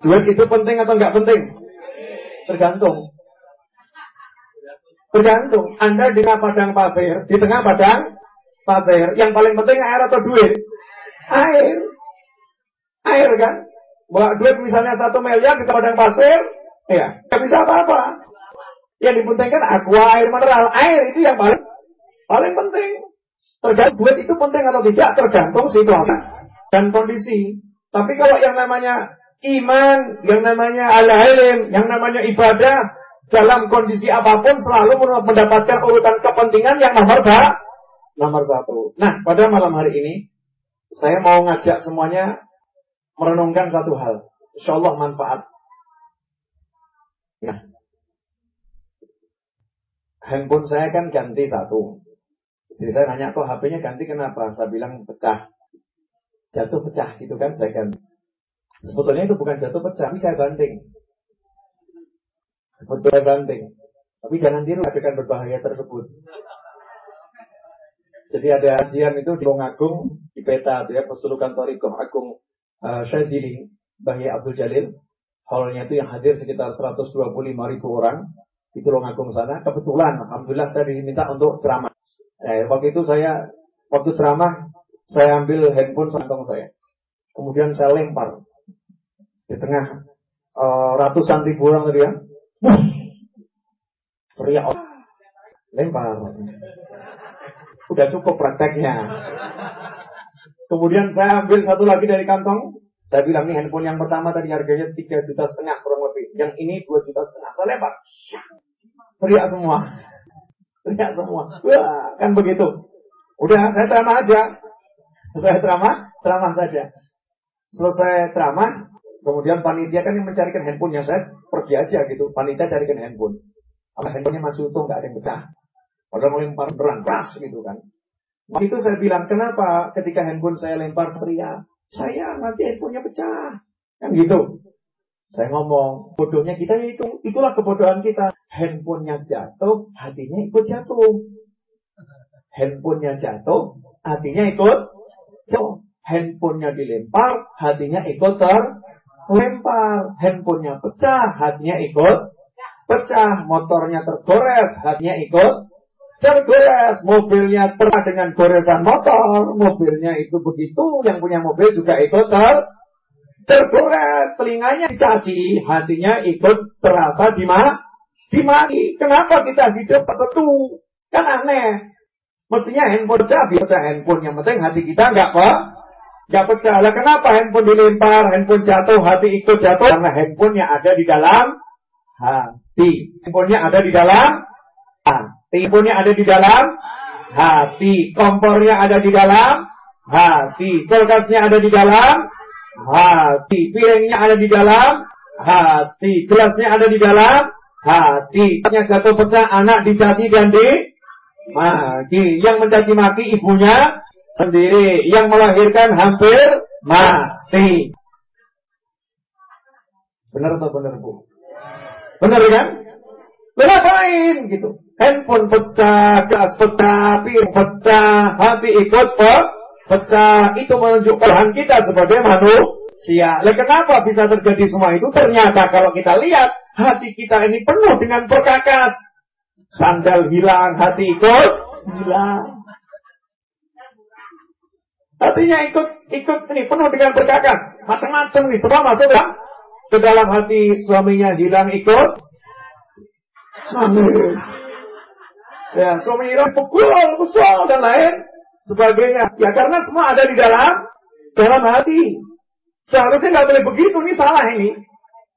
Duit itu penting atau enggak penting? Tergantung. Tergantung. Anda di tengah padang pasir, di tengah padang pasir, yang paling penting air atau duit? Air. Air kan? Bawa duit misalnya satu miliar di padang pasir, ya, nggak bisa apa-apa. Yang dipentingkan aqua, air mineral. Air itu yang paling paling penting. Tergantung duit itu penting atau tidak, tergantung situasi dan kondisi. Tapi kalau yang namanya iman, yang namanya al-ilm, yang namanya ibadah, dalam kondisi apa pun selalu mendapatkan urutan kepentingan yang nomor satu. Nomor satu. Nah, pada malam hari ini saya mau ngajak semuanya merenungkan satu hal. Insya Allah manfaat. Nah, handphone saya kan ganti satu. Istri saya nanya, kok HP-nya ganti kenapa? Saya bilang pecah. Jatuh pecah gitu kan, saya ganti. Sebetulnya itu bukan jatuh pecah, tapi saya banting. Seperti banting. Tapi jangan tiru adegan berbahaya tersebut. Jadi ada kajian itu di Agung di peta itu ya Pesulukan Torikoh Agung uh, Syadili Bahya Abdul Jalil. Hallnya itu yang hadir sekitar 125 ribu orang di Agung sana. Kebetulan, alhamdulillah saya diminta untuk ceramah. Eh, waktu itu saya waktu ceramah saya ambil handphone kantong saya. Kemudian saya lempar di tengah uh, ratusan ribu orang tadi ya. Teriak lempar. Udah cukup prakteknya. Kemudian saya ambil satu lagi dari kantong. Saya bilang nih handphone yang pertama tadi harganya tiga juta setengah kurang lebih. Yang ini dua juta setengah. Saya lempar. Teriak semua. Teriak semua. Wah, kan begitu. Udah, saya ceramah aja. Saya ceramah, ceramah saja. Selesai ceramah, Kemudian panitia kan yang mencarikan handphonenya saya pergi aja gitu. Panitia carikan handphone. Kalau handphonenya masih utuh nggak ada yang pecah. Padahal melempar beran keras gitu kan. Waktu itu saya bilang, kenapa ketika handphone saya lempar pria? Saya nanti handphonenya pecah. Kan gitu. Saya ngomong, bodohnya kita ya itu. Itulah kebodohan kita. Handphonenya jatuh, hatinya ikut jatuh. Handphonenya jatuh, hatinya ikut jatuh. Handphonenya dilempar, hatinya ikut terlempar. Handphonenya pecah, hatinya ikut pecah. Motornya tergores, hatinya ikut tergores. Mobilnya pernah dengan goresan motor. Mobilnya itu begitu. Yang punya mobil juga ikut ter tergores. Telinganya dicaci. Hatinya ikut terasa di mana? Dimati. Kenapa kita hidup setu? Kan aneh. Mestinya handphone pecah, biasa handphone. Yang penting hati kita nggak apa? Nggak pecah. Lah kenapa handphone dilempar, handphone jatuh, hati ikut jatuh? Karena handphonenya ada di dalam hati. Handphonenya ada di dalam hati. Handphonenya ada di dalam hati. Kompornya ada di dalam hati. Kulkasnya ada di dalam hati. Piringnya ada di dalam hati. Gelasnya ada di dalam hati. Jatuh pecah, anak dicaci dan di maki. Yang mencaci maki ibunya sendiri. Yang melahirkan hampir mati. Benar atau benar bu? Benar kan? Ngapain gitu? Handphone pecah, gas pecah, piring pecah, hati ikut pecah. Itu menunjukkan kita sebagai manusia. Lah kenapa bisa terjadi semua itu? Ternyata kalau kita lihat hati kita ini penuh dengan perkakas. Sandal hilang, hati ikut hilang. Hatinya ikut ikut ini penuh dengan berkakas, macam-macam nih semua masuk ke dalam hati suaminya hilang ikut nangis. Ya, suami hilang pukul, kesal dan lain sebagainya. Ya karena semua ada di dalam dalam hati. Seharusnya nggak boleh begitu, ini salah ini.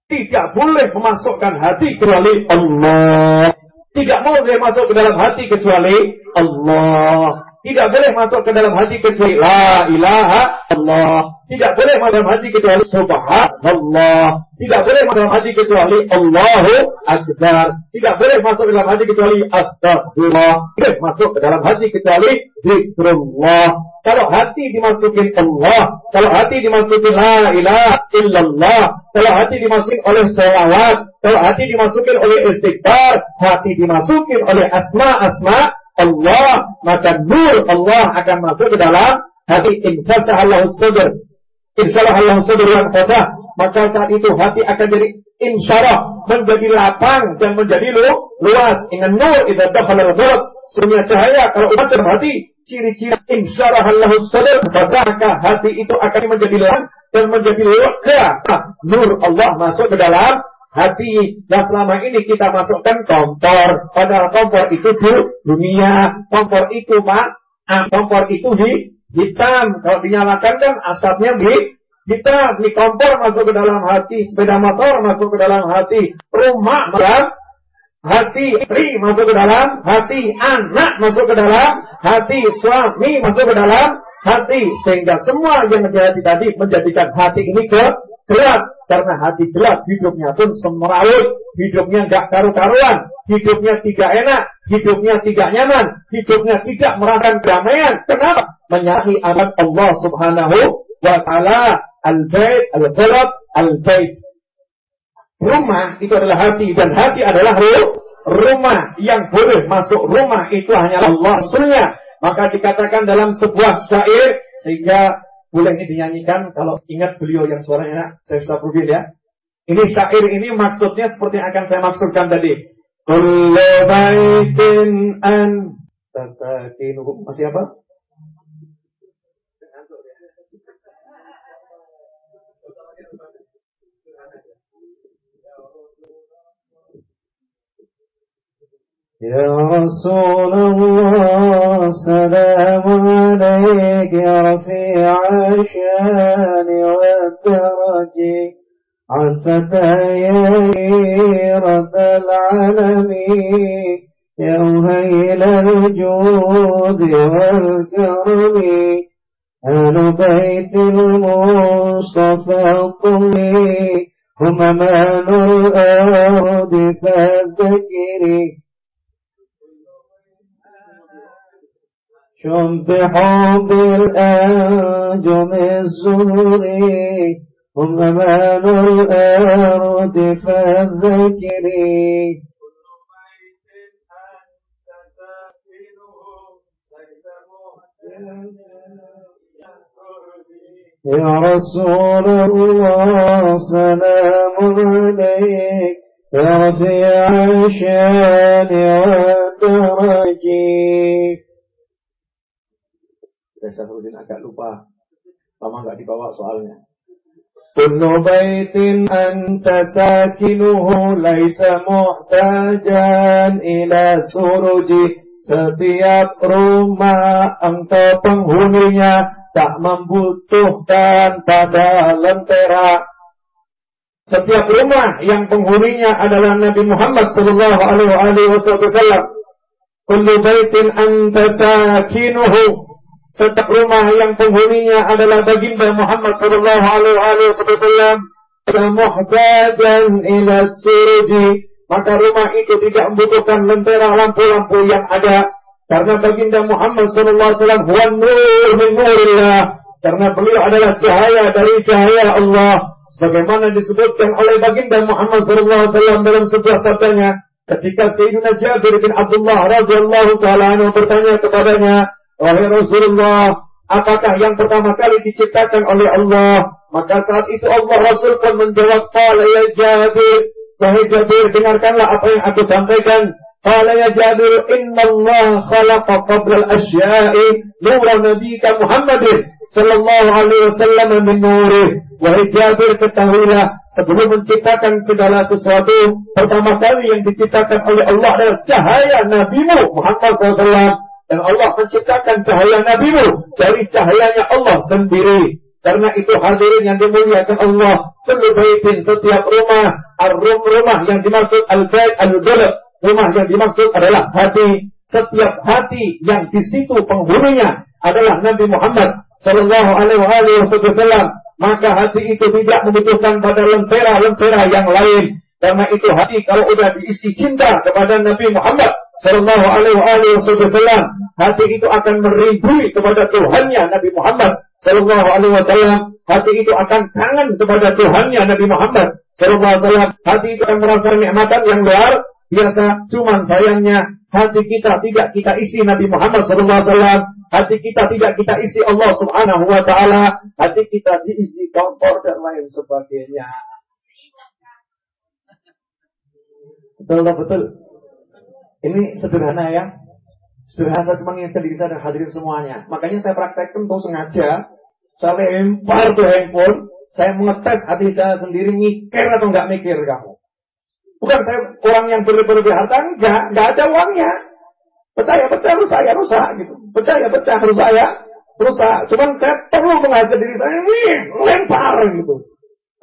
Tidak boleh memasukkan hati kecuali Allah. Tidak boleh masuk ke dalam hati kecuali Allah. Tidak boleh masuk ke dalam hati kecuali La ilaha Allah. Tidak boleh dalam hati kecuali Subhanallah. Tidak boleh dalam hati kecuali Allahu Akbar. Tidak boleh masuk dalam hati kecuali Astagfirullah. Tidak masuk ke dalam hati kecuali Zikrullah. Kalau hati dimasukin Allah, kalau hati dimasukin La ilaha illallah, kalau hati dimasukin oleh salawat, kalau hati dimasukin oleh istighfar, hati dimasukin oleh asma-asma Allah, maka nur Allah akan masuk ke dalam hati infasah sadr. Insyaallah Allah yang fasah, maka saat itu hati akan jadi insyaallah menjadi lapang dan menjadi lu, luas. Ingat nur itu dakhala al-qalb, sunya cahaya kalau masuk hati ciri-ciri insyaallah Allah sadr maka hati itu akan menjadi lapang dan menjadi lega. Nur Allah masuk ke dalam hati. Nah selama ini kita masukkan kompor. Padahal kompor itu dunia. Kompor itu pak. Ah, kompor itu di hitam. Kalau dinyalakan kan asapnya di hitam. Ini kompor masuk ke dalam hati. Sepeda motor masuk ke dalam hati. Rumah dalam hati. Istri masuk ke dalam hati. Anak masuk ke dalam hati. Suami masuk ke dalam hati. Sehingga semua yang menjadi tadi menjadikan hati ini ke gelap karena hati gelap hidupnya pun semeraut hidupnya nggak karu-karuan hidupnya tidak enak hidupnya tidak nyaman hidupnya tidak merasakan kedamaian kenapa menyalahi amat Allah Subhanahu wa taala al-bait al-ghalab al-bait rumah itu adalah hati dan hati adalah rumah yang boleh masuk rumah itu hanya Allah Rasulnya maka dikatakan dalam sebuah syair sehingga boleh ini dinyanyikan kalau ingat beliau yang suaranya enak, saya bisa Rubin ya. Ini syair ini maksudnya seperti yang akan saya maksudkan tadi. Kullu baitin an tasakinuhu. Masih apa? يا رسول الله سلام عليك يا رفيع الشأن والدرج. عن فتيات العالمين يا أهيل الجود والكرم. أهل بيت المصطفى الطويل هم مان الأرض چون به حب الانجم الزهری هم أمان الأرض فذکری۔ يا رسول الله سلام عليك يا رفيع الشان والدرجيك Saya Syahrudin agak lupa. Lama nggak dibawa soalnya. Kullu baitin anta sakinuhu laisa muhtajan ila suruji Setiap rumah engkau penghuninya tak membutuhkan pada lentera setiap rumah yang penghuninya adalah Nabi Muhammad sallallahu alaihi wasallam. Kullu baitin anta sakinuhu setiap rumah yang penghuninya adalah baginda Muhammad sallallahu alaihi wasallam. Muhtajan ila suruji. Maka rumah itu tidak membutuhkan lentera lampu-lampu yang ada. Karena baginda Muhammad sallallahu alaihi wasallam huwa nur min karena beliau adalah cahaya dari cahaya Allah. Sebagaimana disebutkan oleh baginda Muhammad sallallahu alaihi wasallam dalam sebuah sabdanya ketika Sayyidina Jabir bin Abdullah radhiyallahu taala bertanya kepadanya Wahai Rasulullah, apakah yang pertama kali diciptakan oleh Allah? Maka saat itu Allah Rasul pun menjawab, Qala ya Jabir, Wahai Jabir, dengarkanlah apa yang aku sampaikan. Qala ya Jabir, Inna Allah khalaqa qabla al-asya'i nura nabika Muhammadin sallallahu alaihi wasallam min nurih. Wahai Jabir, ketahuilah sebelum menciptakan segala sesuatu, pertama kali yang diciptakan oleh Allah adalah cahaya nabimu Muhammad SAW. Dan Allah menciptakan cahaya nabimu dari cahayanya Allah sendiri. Karena itu hadirin yang dimuliakan Allah. Kullu baitin setiap rumah. Ar-rum rumah yang dimaksud al-bait al-balad. Rumah yang dimaksud adalah hati. Setiap hati yang di situ penghuninya adalah Nabi Muhammad Sallallahu Alaihi Wasallam. Maka hati itu tidak membutuhkan pada lentera-lentera yang lain. Karena itu hati kalau sudah diisi cinta kepada Nabi Muhammad Sallallahu Alaihi Wasallam, hati itu akan merindui kepada Tuhannya Nabi Muhammad Sallallahu Alaihi Wasallam. Hati itu akan kangen kepada Tuhannya Nabi Muhammad Sallallahu Alaihi Wasallam. Hati itu akan merasa nikmatan yang luar biasa. Cuman sayangnya hati kita tidak kita isi Nabi Muhammad Sallallahu Alaihi Wasallam. Hati kita tidak kita isi Allah Subhanahu Wa Taala. Hati kita diisi kompor dan lain sebagainya. Betul betul. Ini sederhana ya. Sederhana saya cuma ingatkan diri saya dan hadirin semuanya. Makanya saya praktekkan tuh sengaja. Saya lempar tuh handphone. Saya mengetes hati saya sendiri mikir atau nggak mikir kamu. Bukan saya orang yang berlebih harta, enggak, enggak ada uangnya. Percaya, percaya, rusak ya rusak gitu. Percaya, percaya, rusak ya rusak. Cuman saya perlu mengajar diri saya, nih, lempar gitu.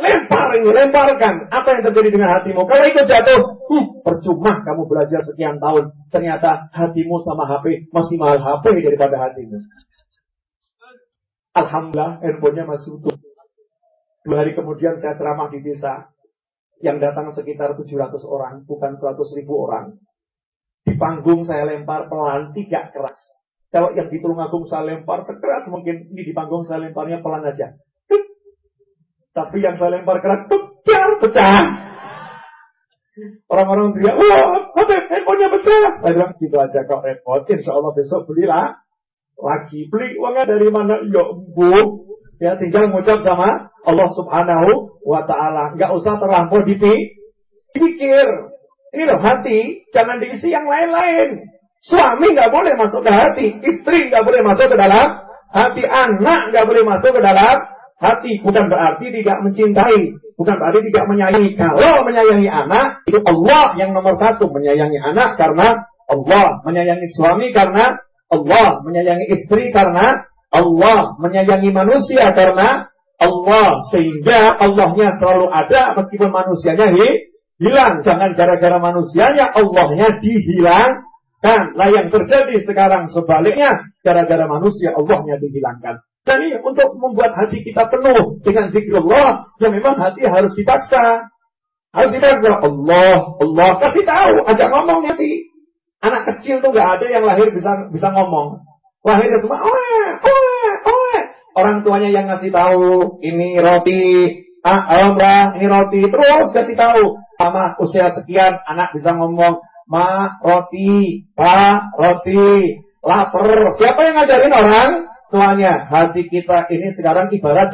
Lempar ini, lemparkan. Apa yang terjadi dengan hatimu? Kalau ikut jatuh, hmm, percuma kamu belajar sekian tahun. Ternyata hatimu sama HP masih mahal HP daripada hatimu. Alhamdulillah, handphonenya masih utuh. Dua hari kemudian saya ceramah di desa. Yang datang sekitar 700 orang, bukan 100 ribu orang. Di panggung saya lempar pelan, tidak keras. Kalau yang di Tulungagung saya lempar sekeras mungkin, ini di panggung saya lemparnya pelan aja. Tapi yang saya lempar keras pecah, pecah. Orang-orang teriak, wah, Habib, handphonenya pecah. Saya bilang, gitu aja kok repot. Insya Allah besok belilah. Lagi beli uangnya dari mana? Ya, bu. Ya, tinggal ngucap sama Allah subhanahu wa ta'ala. Nggak usah terlampau dipikir. Ini loh, hati. Jangan diisi yang lain-lain. Suami nggak boleh masuk ke hati. Istri nggak boleh masuk ke dalam hati. Anak nggak boleh masuk ke dalam hati bukan berarti tidak mencintai, bukan berarti tidak menyayangi. Kalau menyayangi anak, itu Allah yang nomor satu menyayangi anak karena Allah menyayangi suami karena Allah menyayangi istri karena Allah menyayangi manusia karena Allah sehingga Allahnya selalu ada meskipun manusianya hilang. Jangan gara-gara manusianya Allahnya dihilangkan. Nah yang terjadi sekarang sebaliknya gara-gara manusia Allahnya dihilangkan. Jadi untuk membuat hati kita penuh dengan zikrullah, ya memang hati harus dipaksa. Harus dipaksa. Allah, Allah. Kasih tahu, ajak ngomong hati. Anak kecil tuh gak ada yang lahir bisa bisa ngomong. Lahirnya semua, oe, oe, oe. Orang tuanya yang ngasih tahu, ini roti, ah, alhamdulillah, ini roti. Terus kasih tahu. Sama usia sekian, anak bisa ngomong, ma, roti, pa, roti, lapar. Siapa yang ngajarin orang? Tuanya. Hati kita ini sekarang ibarat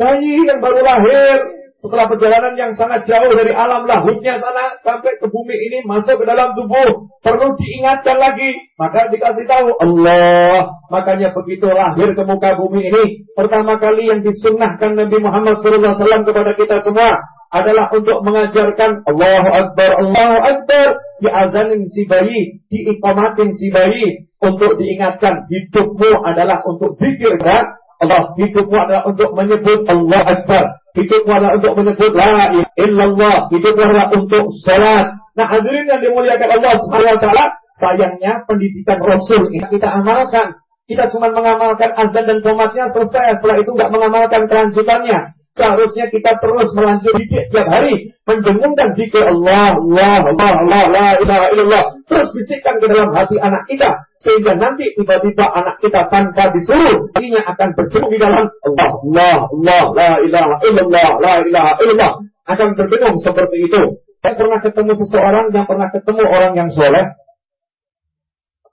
bayi yang baru lahir. Setelah perjalanan yang sangat jauh dari alam lahutnya sana sampai ke bumi ini masuk ke dalam tubuh perlu diingatkan lagi. Maka dikasih tahu Allah. Makanya begitu lahir ke muka bumi ini pertama kali yang disunnahkan Nabi Muhammad SAW kepada kita semua adalah untuk mengajarkan Allahu Akbar Allahu Akbar. Diazanin si bayi diikomatin si bayi untuk diingatkan hidupmu adalah untuk zikir kan Allah hidupmu adalah untuk menyebut Allah Akbar Hidupmu adalah untuk menyebut la illallah. Hidupmu adalah untuk sholat. Nah hadirin yang dimuliakan Allah Subhanahu wa taala, sayangnya pendidikan Rasul ini kita amalkan. Kita cuma mengamalkan azan dan komatnya selesai. Setelah itu nggak mengamalkan kelanjutannya. Seharusnya kita terus melanjut didik tiap hari. Mendengungkan zikir Allah, Allah, Allah, Allah, la ilaha illallah. Terus bisikkan ke dalam hati anak kita. Sehingga nanti tiba-tiba anak kita tanpa disuruh. Hatinya akan berdengung di dalam Allah, Allah, Allah, la ilaha illallah, la ilaha illallah. Akan berdengung seperti itu. Saya pernah ketemu seseorang yang pernah ketemu orang yang soleh.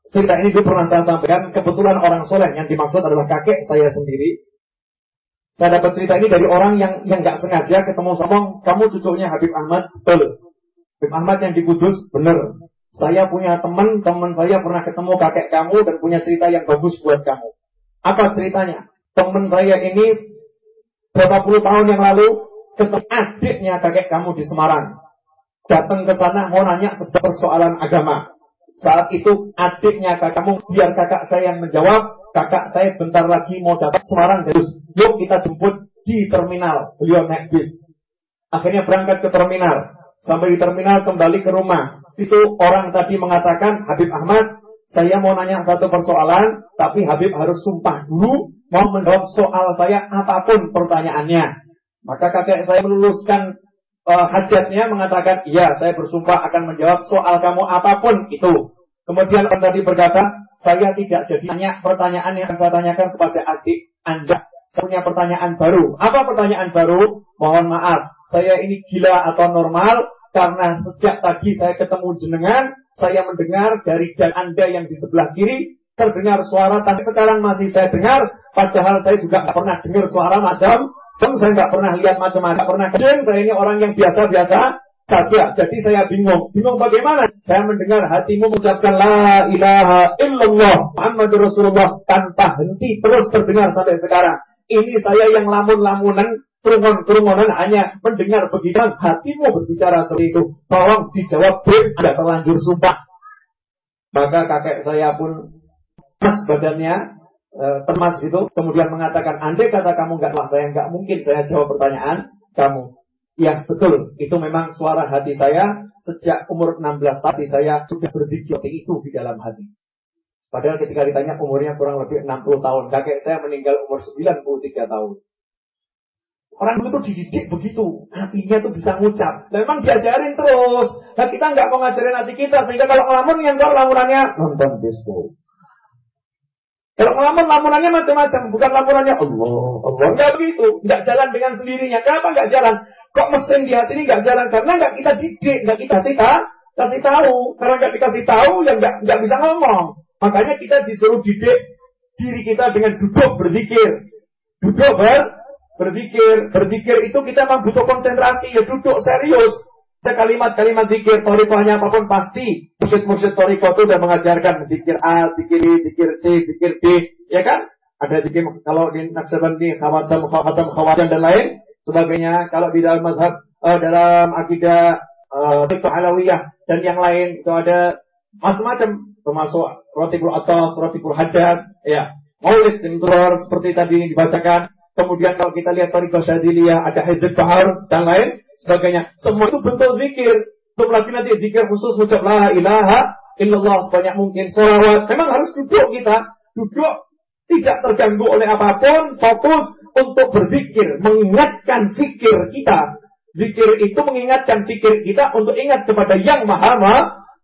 Cerita ini dulu pernah saya sampaikan. Kebetulan orang soleh yang dimaksud adalah kakek saya sendiri saya dapat cerita ini dari orang yang yang nggak sengaja ketemu sama kamu cucunya Habib Ahmad, betul. Habib Ahmad yang di Kudus, bener. Saya punya teman, teman saya pernah ketemu kakek kamu dan punya cerita yang bagus buat kamu. Apa ceritanya? Teman saya ini berapa puluh tahun yang lalu ketemu adiknya kakek kamu di Semarang. Datang ke sana mau nanya persoalan agama. Saat itu adiknya kakakmu biar kakak saya yang menjawab. Kakak saya bentar lagi mau dapat Semarang terus. Yuk kita jemput di terminal. Beliau naik bis. Akhirnya berangkat ke terminal. Sampai di terminal kembali ke rumah. Itu orang tadi mengatakan Habib Ahmad. Saya mau nanya satu persoalan. Tapi Habib harus sumpah dulu. Mau menjawab soal saya apa pun pertanyaannya. Maka kakek saya meluluskan uh, hajatnya mengatakan, iya saya bersumpah akan menjawab soal kamu apa pun itu. Kemudian orang tadi berkata, saya tidak jadi tanya pertanyaan yang saya tanyakan kepada adik Anda. Saya punya pertanyaan baru. Apa pertanyaan baru? Mohon maaf, saya ini gila atau normal karena sejak tadi saya ketemu jenengan, saya mendengar dari dan Anda yang di sebelah kiri terdengar suara tapi sekarang masih saya dengar padahal saya juga nggak pernah dengar suara macam kan saya nggak pernah lihat macam-macam, pernah kejadian. Saya ini orang yang biasa-biasa saja. Jadi saya bingung. Bingung bagaimana? Saya mendengar hatimu mengucapkan La ilaha illallah Muhammad Rasulullah tanpa henti terus terdengar sampai sekarang. Ini saya yang lamun-lamunan kerungun-kerungunan hanya mendengar begitu hatimu berbicara seperti itu. Tolong dijawab break, ada terlanjur sumpah. Maka kakek saya pun pas badannya e, termas itu kemudian mengatakan andai kata kamu nggak lah saya nggak mungkin saya jawab pertanyaan kamu ya betul itu memang suara hati saya sejak umur 16 tahun saya sudah berpikir itu di dalam hati padahal ketika ditanya umurnya kurang lebih 60 tahun kakek saya meninggal umur 93 tahun Orang dulu tuh dididik begitu, hatinya tuh bisa ngucap. Dan memang diajarin terus. Dan kita nggak mau ngajarin hati kita, sehingga kalau ngelamun yang kalau lamunannya nonton Facebook. Kalau ngelamun lamunannya macam-macam, bukan lamunannya Allah, Allah enggak begitu, enggak jalan dengan sendirinya. Kenapa enggak jalan? Kok mesin di hati ini enggak jalan? Karena enggak kita didik, enggak kita kasih kasih tahu. Karena enggak dikasih tahu, ya enggak enggak bisa ngomong. Makanya kita disuruh didik diri kita dengan duduk berzikir. Duduk ber, berzikir, berzikir itu kita memang butuh konsentrasi, ya duduk serius. Ada kalimat-kalimat zikir, torikohnya apa pun pasti. Mursyid-mursyid toriko itu sudah mengajarkan zikir A, zikir I, zikir C, zikir D. Ya kan? Ada zikir kalau di Naksabandi, khawatam, khawatam, khawatam dan lain sebagainya. Kalau di dalam mazhab, uh, dalam akidah uh, alawiyah dan yang lain itu ada macam-macam termasuk roti pul atas, roti pul hadad, ya. Maulid simtror seperti tadi dibacakan. Kemudian kalau kita lihat Tariqah Syadiliyah, ada Hizb Bahar dan lain sebagainya. Semua itu bentuk zikir. Untuk lagi nanti zikir khusus ucap la ilaha illallah sebanyak mungkin. Salawat. Memang harus duduk kita. Duduk tidak terganggu oleh apa pun. Fokus untuk berzikir. Mengingatkan fikir kita. Zikir itu mengingatkan fikir kita untuk ingat kepada yang maha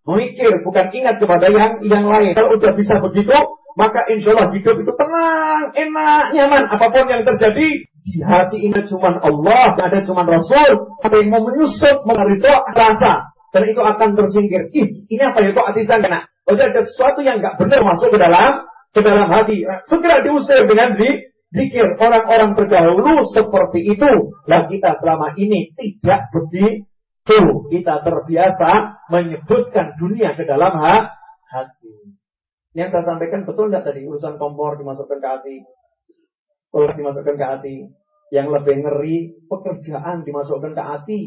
memikir. Bukan ingat kepada yang yang lain. Kalau udah bisa begitu, maka insya Allah hidup itu tenang, enak, nyaman. Apa pun yang terjadi, di hati ini cuma Allah, tidak ada cuma Rasul. Ada yang mau menyusup, mengarisau, rasa. Dan itu akan tersingkir. Ih, ini apa ya kok hati saya kena? Oh, ada sesuatu yang nggak benar masuk ke dalam ke dalam hati. Segera diusir dengan di Dikir orang-orang terdahulu seperti itu. Lah kita selama ini tidak begitu. Kita terbiasa menyebutkan dunia ke dalam hati. Yang saya sampaikan betul nggak tadi urusan kompor dimasukkan ke hati, kulkas dimasukkan ke hati. Yang lebih ngeri pekerjaan dimasukkan ke hati.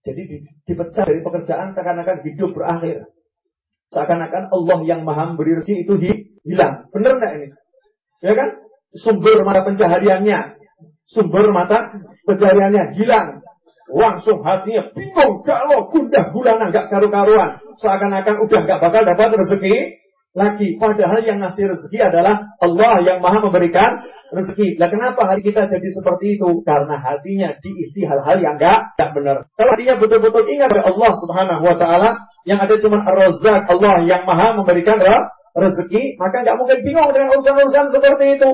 Jadi dipecah dari pekerjaan seakan-akan hidup berakhir. Seakan-akan Allah yang maha memberi rezeki itu hilang. Benar nggak ini? Ya kan? Sumber mata pencahariannya, sumber mata pencahariannya hilang. Langsung hatinya bingung, kalau gundah gulana nggak karu-karuan. Seakan-akan udah nggak bakal dapat rezeki, lagi. Padahal yang ngasih rezeki adalah Allah yang maha memberikan rezeki. Nah kenapa hari kita jadi seperti itu? Karena hatinya diisi hal-hal yang enggak, enggak benar. Kalau hatinya betul-betul ingat dari Allah subhanahu wa ta'ala, yang ada cuma ar-razak, Allah yang maha memberikan rezeki, maka nggak mungkin bingung dengan urusan-urusan seperti itu.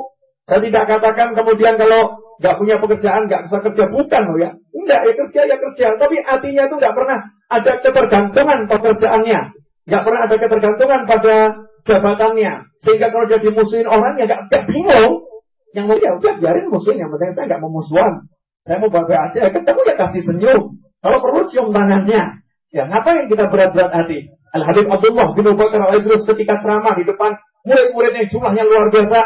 Saya tidak katakan kemudian kalau nggak punya pekerjaan nggak bisa kerja bukan loh ya. Enggak ya kerja ya kerja, tapi hatinya itu nggak pernah ada ketergantungan pekerjaannya. Nggak pernah ada ketergantungan pada jabatannya. Sehingga kalau jadi musuhin orang ya gak, gak bingung. Yang mau ya udah biarin musuhin. Yang penting saya gak mau musuhan. Saya mau baik aja. Ketemu ya kasih senyum. Kalau perlu cium tangannya. Ya ngapain kita berat-berat hati? Al Habib Abdullah bin Bakar al ketika ceramah di depan murid-murid yang jumlahnya luar biasa,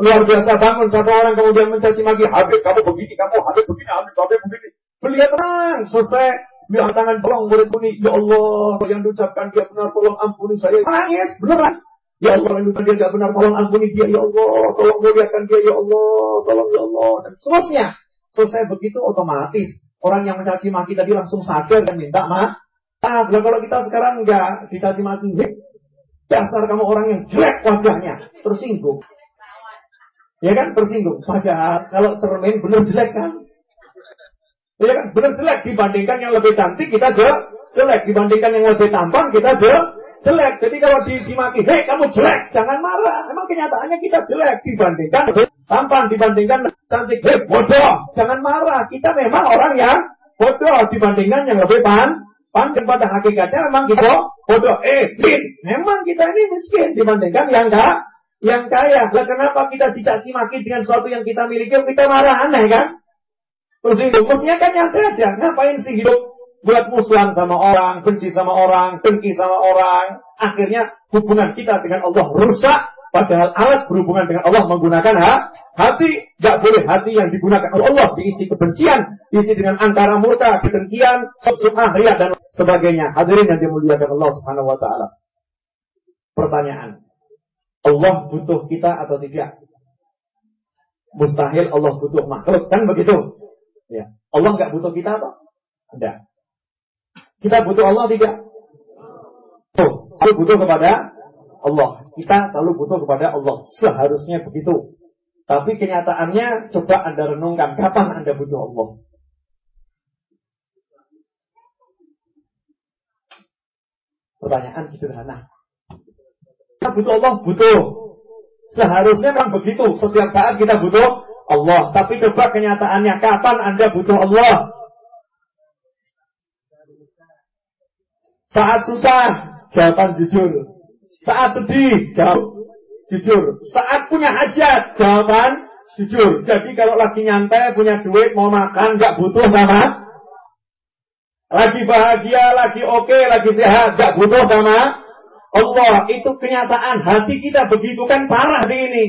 luar biasa bangun satu orang kemudian mencaci maki Habib kamu begini, kamu Habib begini, Habib Habib begini. Beliau tenang, selesai Beliau tangan tolong murid ini, ya Allah, yang diucapkan dia benar, tolong ampuni saya. Nangis, beneran. Ya Allah, ini dia tidak benar, tolong ampuni dia, ya Allah, tolong muliakan dia, ya Allah, tolong ya Allah, dan seterusnya. Selesai begitu otomatis orang yang mencaci maki tadi langsung sadar dan minta maaf. Ah, kalau kita sekarang enggak dicaci maki, dasar kamu orang yang jelek wajahnya, tersinggung. Ya kan, tersinggung. Padahal kalau cermin belum jelek kan. Ya kan, benar jelek dibandingkan yang lebih cantik kita jelek, dibandingkan yang lebih tampan kita jelek jelek. Jadi kalau di, dimaki, hei kamu jelek, jangan marah. Memang kenyataannya kita jelek dibandingkan tampan, dibandingkan cantik. Hei bodoh, jangan marah. Kita memang orang yang bodoh dibandingkan yang lebih pan. Pan pada hakikatnya memang kita bodoh. Eh, bin, memang kita ini miskin dibandingkan yang enggak yang kaya. Lah kenapa kita dicaci maki dengan sesuatu yang kita miliki, kita marah aneh kan? Terus hidupnya kan nyantai aja. Ngapain sih hidup buat musuhan sama orang, benci sama orang, dengki sama orang. Akhirnya hubungan kita dengan Allah rusak. Padahal alat berhubungan dengan Allah menggunakan hati. Gak boleh hati yang digunakan oleh Allah diisi kebencian, diisi dengan antara murka, kedengkian, subsumah, ria, dan sebagainya. Hadirin yang dimuliakan Allah subhanahu wa ta'ala. Pertanyaan. Allah butuh kita atau tidak? Mustahil Allah butuh makhluk. Kan begitu? Ya. Allah nggak butuh kita apa? Tidak. Kita butuh Allah tidak? Tuh, selalu butuh kepada Allah. Kita selalu butuh kepada Allah. Seharusnya begitu. Tapi kenyataannya coba Anda renungkan kapan Anda butuh Allah. Pertanyaan sederhana. Kita butuh Allah, butuh. Seharusnya memang begitu. Setiap saat kita butuh Allah. Tapi coba kenyataannya kapan Anda butuh Allah? Saat susah, jawaban jujur. Saat sedih, jawab jujur. Saat punya hajat, jawaban jujur. Jadi kalau lagi nyantai, punya duit, mau makan, nggak butuh sama. Lagi bahagia, lagi oke, okay, lagi sehat, nggak butuh sama Allah. Itu kenyataan. Hati kita begitu kan parah di ini.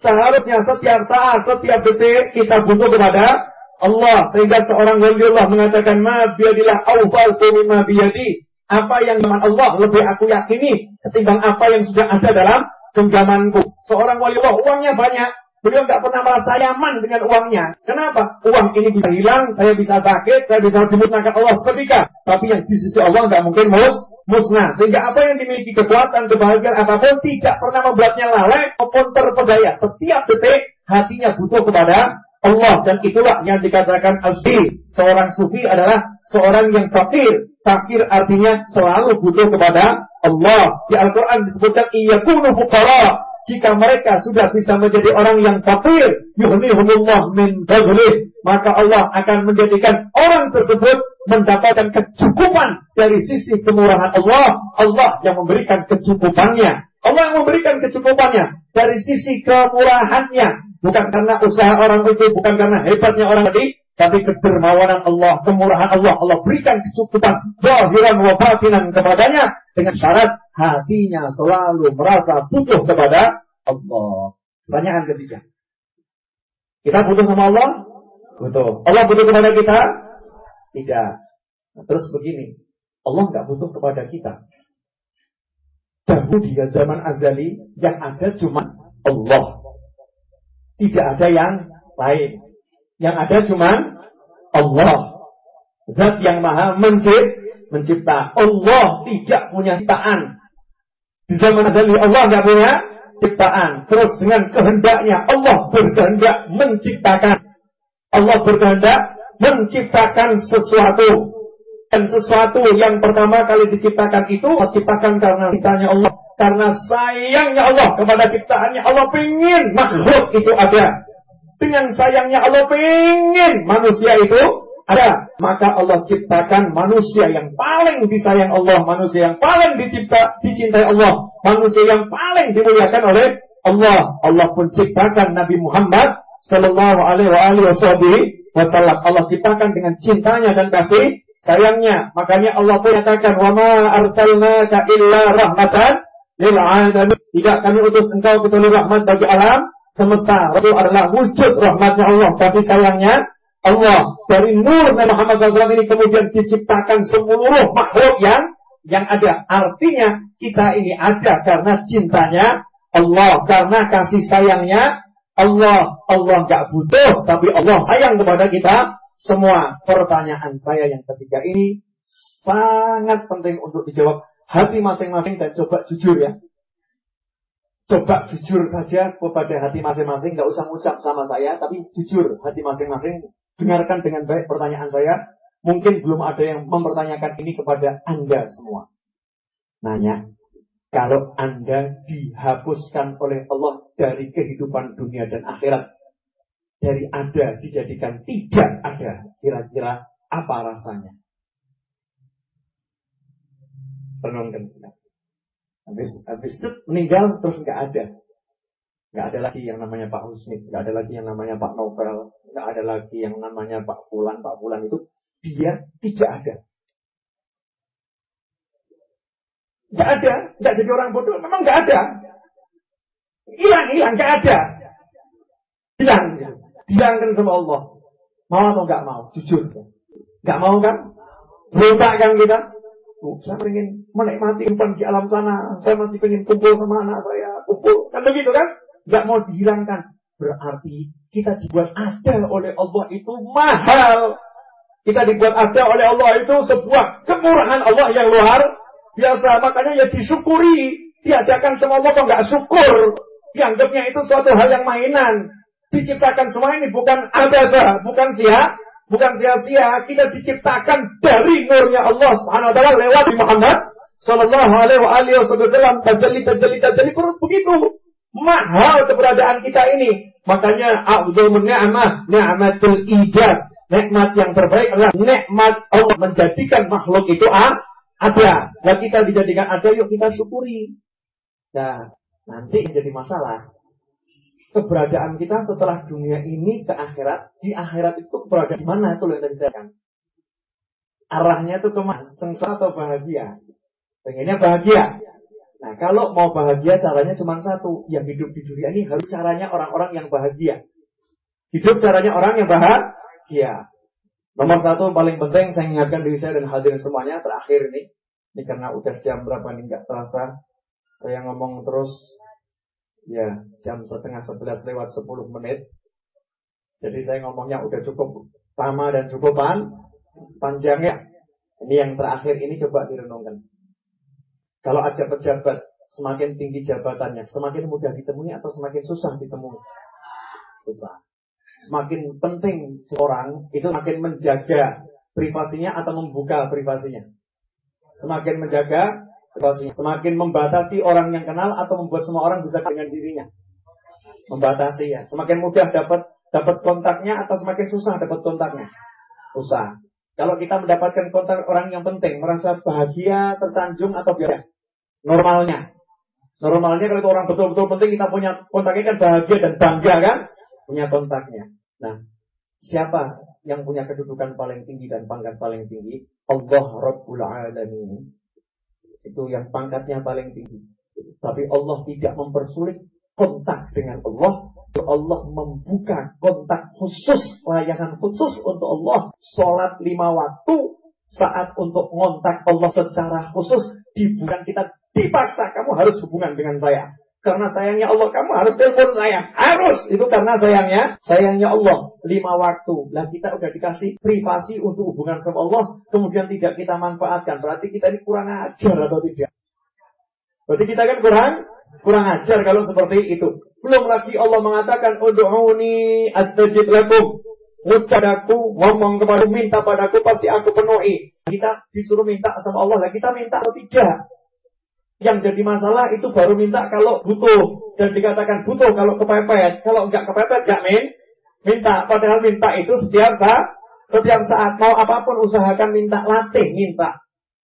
Seharusnya setiap saat, setiap detik kita butuh kepada Allah. Sehingga seorang waliullah mengatakan, Ma biadilah awfal mimma biyadi apa yang dengan Allah lebih aku yakini ketimbang apa yang sudah ada dalam genggamanku. Seorang wali Allah uangnya banyak, beliau nggak pernah merasa nyaman dengan uangnya. Kenapa? Uang ini bisa hilang, saya bisa sakit, saya bisa dimusnahkan Allah seketika. Tapi yang di sisi Allah nggak mungkin mus musnah. Sehingga apa yang dimiliki kekuatan, kebahagiaan apa pun tidak pernah membuatnya lalai maupun terpedaya. Setiap detik hatinya butuh kepada Allah dan itulah yang dikatakan asli seorang sufi adalah seorang yang fakir Fakir artinya selalu butuh kepada Allah. Di Al-Quran disebutkan iyakunu fuqara. jika mereka sudah bisa menjadi orang yang fakir, yuhnihumullah min fadlih, maka Allah akan menjadikan orang tersebut mendapatkan kecukupan dari sisi kemurahan Allah. Allah yang memberikan kecukupannya. Allah yang memberikan kecukupannya dari sisi kemurahannya. Bukan karena usaha orang itu, bukan karena hebatnya orang tadi, tapi kedermawanan Allah, kemurahan Allah, Allah berikan kecukupan zahiran wa batinan kepadanya dengan syarat hatinya selalu merasa butuh kepada Allah. Pertanyaan ketiga. Kita butuh sama Allah? Butuh. Allah butuh kepada kita? Tidak. Nah, terus begini. Allah nggak butuh kepada kita. Dahulu di zaman azali yang ada cuma Allah. Tidak ada yang lain. Yang ada cuma Allah. Zat yang maha mencipt, mencipta. Allah tidak punya ciptaan. Di zaman azali Allah tidak punya ciptaan. Terus dengan kehendaknya Allah berkehendak menciptakan. Allah berkehendak menciptakan sesuatu. Dan sesuatu yang pertama kali diciptakan itu Allah ciptakan karena ciptanya Allah. Karena sayangnya Allah kepada ciptaannya. Allah ingin makhluk itu ada. Dengan sayangnya Allah pengen manusia itu ada. Maka Allah ciptakan manusia yang paling disayang Allah. Manusia yang paling dicipta, dicintai Allah. Manusia yang paling dimuliakan oleh Allah. Allah pun ciptakan Nabi Muhammad Sallallahu alaihi wasallam. Allah ciptakan dengan cintanya dan kasih sayangnya. Makanya Allah pun katakan, "Wa ma arsalnaka illa rahmatan lil alamin." Tidak kami utus engkau kecuali rahmat bagi alam semesta. Rasul adalah wujud rahmatnya Allah, kasih sayangnya Allah. Dari nur Nabi Muhammad SAW ini kemudian diciptakan seluruh makhluk yang yang ada. Artinya kita ini ada karena cintanya Allah, karena kasih sayangnya Allah. Allah nggak butuh, tapi Allah sayang kepada kita semua. Pertanyaan saya yang ketiga ini sangat penting untuk dijawab hati masing-masing dan coba jujur ya. Coba jujur saja kepada hati masing-masing, nggak usah ngucap sama saya, tapi jujur hati masing-masing. Dengarkan dengan baik pertanyaan saya. Mungkin belum ada yang mempertanyakan ini kepada Anda semua. Nanya, kalau Anda dihapuskan oleh Allah dari kehidupan dunia dan akhirat, dari ada dijadikan tidak ada, kira-kira apa rasanya? Renungkan silakan. Habis, habis itu meninggal terus nggak ada. Nggak ada lagi yang namanya Pak Husni, nggak ada lagi yang namanya Pak Novel, nggak ada lagi yang namanya Pak Fulan, Pak Fulan itu dia tidak ada. Nggak ada, nggak jadi orang bodoh, memang nggak ada. Hilang, hilang, nggak ada. Hilang, hilangkan sama Allah. Mau atau nggak mau? Jujur. Nggak mau kan? Berontak kan kita? Oh, saya ingin menikmati kehidupan di alam sana. Saya masih ingin kumpul sama anak saya. Kumpul. Kan begitu kan? Gak mau dihilangkan. Berarti kita dibuat ada oleh Allah itu mahal. Kita dibuat ada oleh Allah itu sebuah kemurahan Allah yang luar biasa. Makanya ya disyukuri. Diadakan sama Allah kok nggak syukur. Dianggapnya itu suatu hal yang mainan. Diciptakan semua ini bukan ada, bukan sia, Bukan sia-sia, kita diciptakan dari nurnya Allah Subhanahu wa taala lewat Muhammad sallallahu alaihi wasallam. Tajalli tajalli tajalli terus begitu. Mahal keberadaan kita ini. Makanya afdhal ni'mah ni'matul ijab. Nikmat yang terbaik adalah nikmat Allah menjadikan makhluk itu ada. Dan kita dijadikan ada, yuk kita syukuri. Nah, nanti jadi masalah keberadaan kita setelah dunia ini ke akhirat, di akhirat itu keberadaan di mana itu yang tadi saya kan. Arahnya itu ke mana? Sengsara atau bahagia? Pengennya bahagia. Nah, kalau mau bahagia caranya cuma satu. Yang hidup di dunia ini harus caranya orang-orang yang bahagia. Hidup caranya orang yang bahagia. Nomor satu paling penting saya ingatkan diri saya dan hadirin semuanya terakhir ini. Ini karena udah jam berapa nih nggak terasa. Saya ngomong terus Ya, jam setengah sebelas lewat sepuluh menit. Jadi saya ngomongnya udah cukup lama dan cukup pan, panjang ya. Ini yang terakhir ini coba direnungkan. Kalau ada pejabat semakin tinggi jabatannya, semakin mudah ditemui atau semakin susah ditemui? Susah. Semakin penting seorang itu semakin menjaga privasinya atau membuka privasinya. Semakin menjaga Semakin membatasi orang yang kenal atau membuat semua orang bisa dengan dirinya. Membatasi ya. Semakin mudah dapat dapat kontaknya atau semakin susah dapat kontaknya. Susah. Kalau kita mendapatkan kontak orang yang penting, merasa bahagia, tersanjung atau biasa. Normalnya. Normalnya kalau itu orang betul-betul penting kita punya kontaknya kan bahagia dan bangga kan? Punya kontaknya. Nah, siapa yang punya kedudukan paling tinggi dan pangkat paling tinggi? Allah Rabbul Alamin. Itu yang pangkatnya paling tinggi. Tapi Allah tidak mempersulit kontak dengan Allah Allah membuka kontak khusus, layanan khusus untuk Allah. Sholat lima waktu, saat untuk ngontak Allah secara khusus, bukan kita dipaksa, kamu harus hubungan dengan saya. Karena sayangnya Allah, kamu harus telepon saya. Harus! Itu karena sayangnya, sayangnya Allah. Lima waktu. Lah kita udah dikasih privasi untuk hubungan sama Allah, kemudian tidak kita manfaatkan. Berarti kita ini kurang ajar atau tidak? Berarti kita kan kurang kurang ajar kalau seperti itu. Belum lagi Allah mengatakan, Udu'uni astajib lakum. Ucap aku, ngomong kepada minta padaku, pasti aku penuhi. Kita disuruh minta sama Allah, lah kita minta atau tidak? Yang jadi masalah itu baru minta kalau butuh. Dan dikatakan butuh kalau kepepet. Kalau enggak kepepet, enggak min, minta. Padahal minta itu setiap saat, setiap saat mau apa pun usahakan minta latih, minta.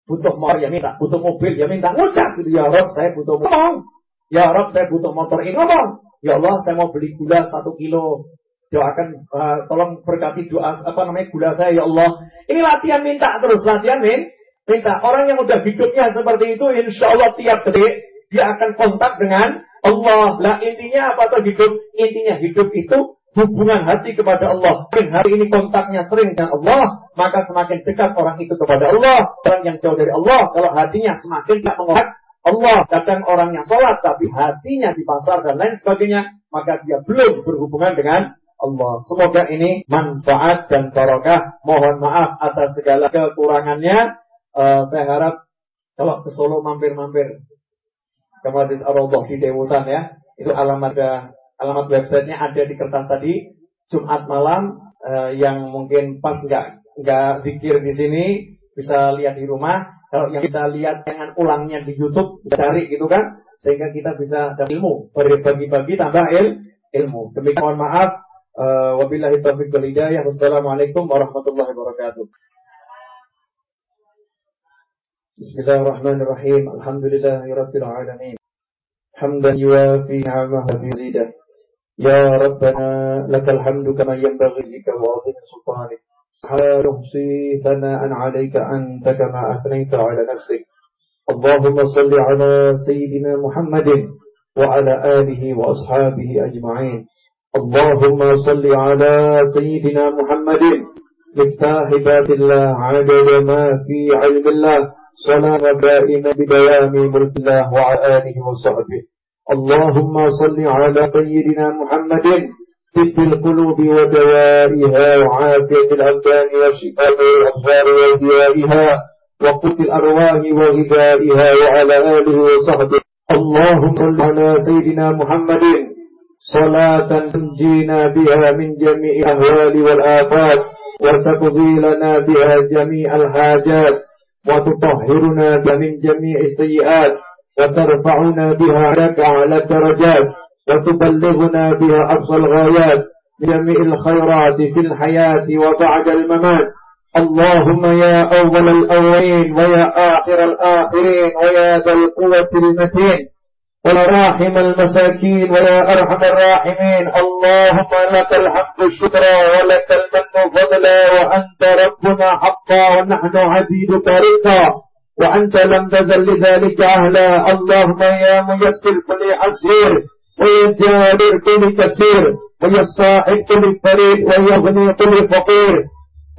Butuh motor ya minta, butuh mobil ya minta. Ngucap gitu ya Rob, saya butuh ngomong. Ya Rob, saya butuh motor ini ngomong. Ya Allah, saya mau beli gula satu kilo. Doakan, uh, tolong berkati doa apa namanya gula saya ya Allah. Ini latihan minta terus, latihan min, minta. Orang yang udah hidupnya seperti itu, insya Allah tiap detik dia akan kontak dengan Allah. Lah intinya apa tuh hidup? Intinya hidup itu hubungan hati kepada Allah. Sering hari ini kontaknya sering dengan Allah, maka semakin dekat orang itu kepada Allah. Orang yang jauh dari Allah, kalau hatinya semakin tidak mengorak Allah, kadang orangnya sholat tapi hatinya di pasar dan lain sebagainya, maka dia belum berhubungan dengan Allah. Semoga ini manfaat dan barokah. Mohon maaf atas segala kekurangannya. Uh, saya harap kalau ke Solo mampir-mampir ke Majlis Ar-Rodoh di Dewutan ya. Itu alamat alamat websitenya ada di kertas tadi. Jumat malam uh, yang mungkin pas nggak nggak dikir di sini bisa lihat di rumah kalau yang bisa lihat dengan ulangnya di YouTube, cari gitu kan, sehingga kita bisa dapat ilmu, berbagi-bagi tambah il, ilmu. Demikian mohon maaf. Uh, wabillahi taufiq wal hidayah. Wassalamualaikum warahmatullahi wabarakatuh. بسم الله الرحمن الرحيم الحمد لله رب العالمين حمدا يوافي نعمه ويزيده يا ربنا لك الحمد كما ينبغي لك وعظيم سلطانك لا يحصي ثناء عليك أنت كما أثنيت على نفسك اللهم صل على سيدنا محمد وعلى آله وأصحابه أجمعين اللهم صل على سيدنا محمد مفتاح بات الله عدد ما في علم الله صلاة دائمة بدوام ملك الله وعلى آله وصحبه. اللهم صل على سيدنا محمد طب القلوب ودوائها وعافية الأبدان وشفاء الأبصار وديائها وقوت الأرواح وغذائها وعلى آله وصحبه. اللهم صل على سيدنا محمد صلاة تنجينا بها من جميع الأهوال والآفات وتقضي لنا بها جميع الحاجات وتطهرنا بها من جميع السيئات وترفعنا بها لك أعلى الدرجات وتبلغنا بها أقصى الغايات بجميع الخيرات في الحياة وبعد الممات. اللهم يا أول الأولين ويا آخر الآخرين ويا ذا القوة المتين. ويا راحم المساكين ويا أرحم الراحمين. اللهم لك الحمد شكرا ولك المن فضلا وأنت ربنا حقا ونحن عبيدك رقا وأنت لم تزل لذلك أهلا. اللهم يا ميسر كل عسير ويجابر كل كثير ويصاحب كل فريد ويغني كل فقير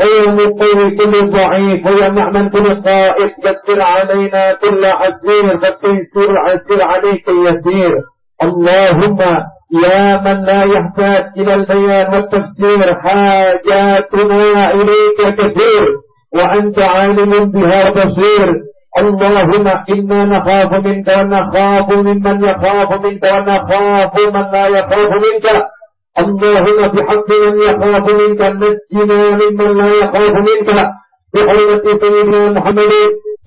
ويمقوي كل ضعيف ويمعمن كل قائد يسر علينا كل عسير فالتيسير العسير عليك يسير. اللهم يا من لا يحتاج إلى البيان والتفسير حاجاتنا إليك كثير وأنت عالم بها بصير اللهم إنا نخاف منك ونخاف ممن يخاف منك ونخاف من لا يخاف منك. اللهم بحق من يخاف منك نجنا ممن لا يخاف منك. بحرمة سيدنا محمد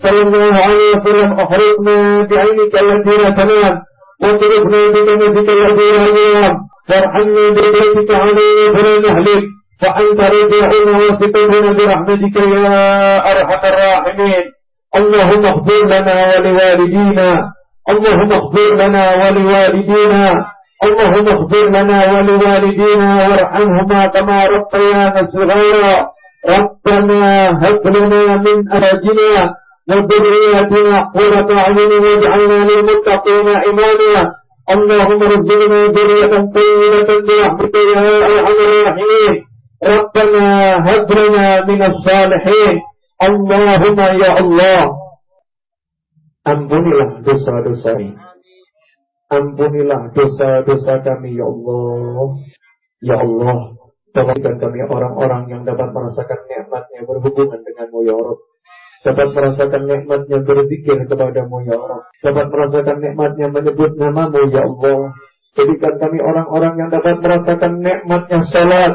صلى الله عليه وسلم احرصنا بعينك التي لا تنام. واطرقنا بجنبك الذي لا ينام. وارحمنا ببيتك علينا فلا نهلك فأنت رجعنا وثقتنا برحمتك يا أرحم الراحمين. اللهم اغفر لنا ولوالدينا. اللهم اغفر لنا ولوالدينا. اللهم اغفر لنا ولوالدينا وارحمهما كما ربيانا صغيرا. ربنا هب لنا من أزواجنا وذرياتنا قرة أعين واجعلنا للمتقين إماما. اللهم ارزقنا ذرية طيبة برحمتك يا أرحم الراحمين. ربنا هب لنا من الصالحين. اللهم يا الله. Ampunilah dosa-dosa ini. Ampunilah dosa-dosa kami ya Allah. Ya Allah, tolongkan kami orang-orang yang dapat merasakan nikmatnya berhubungan denganmu ya Allah. Dapat merasakan nikmatnya berzikir kepadamu ya Allah. Dapat merasakan nikmatnya menyebut namamu ya Allah. Jadikan kami orang-orang yang dapat merasakan nikmatnya salat.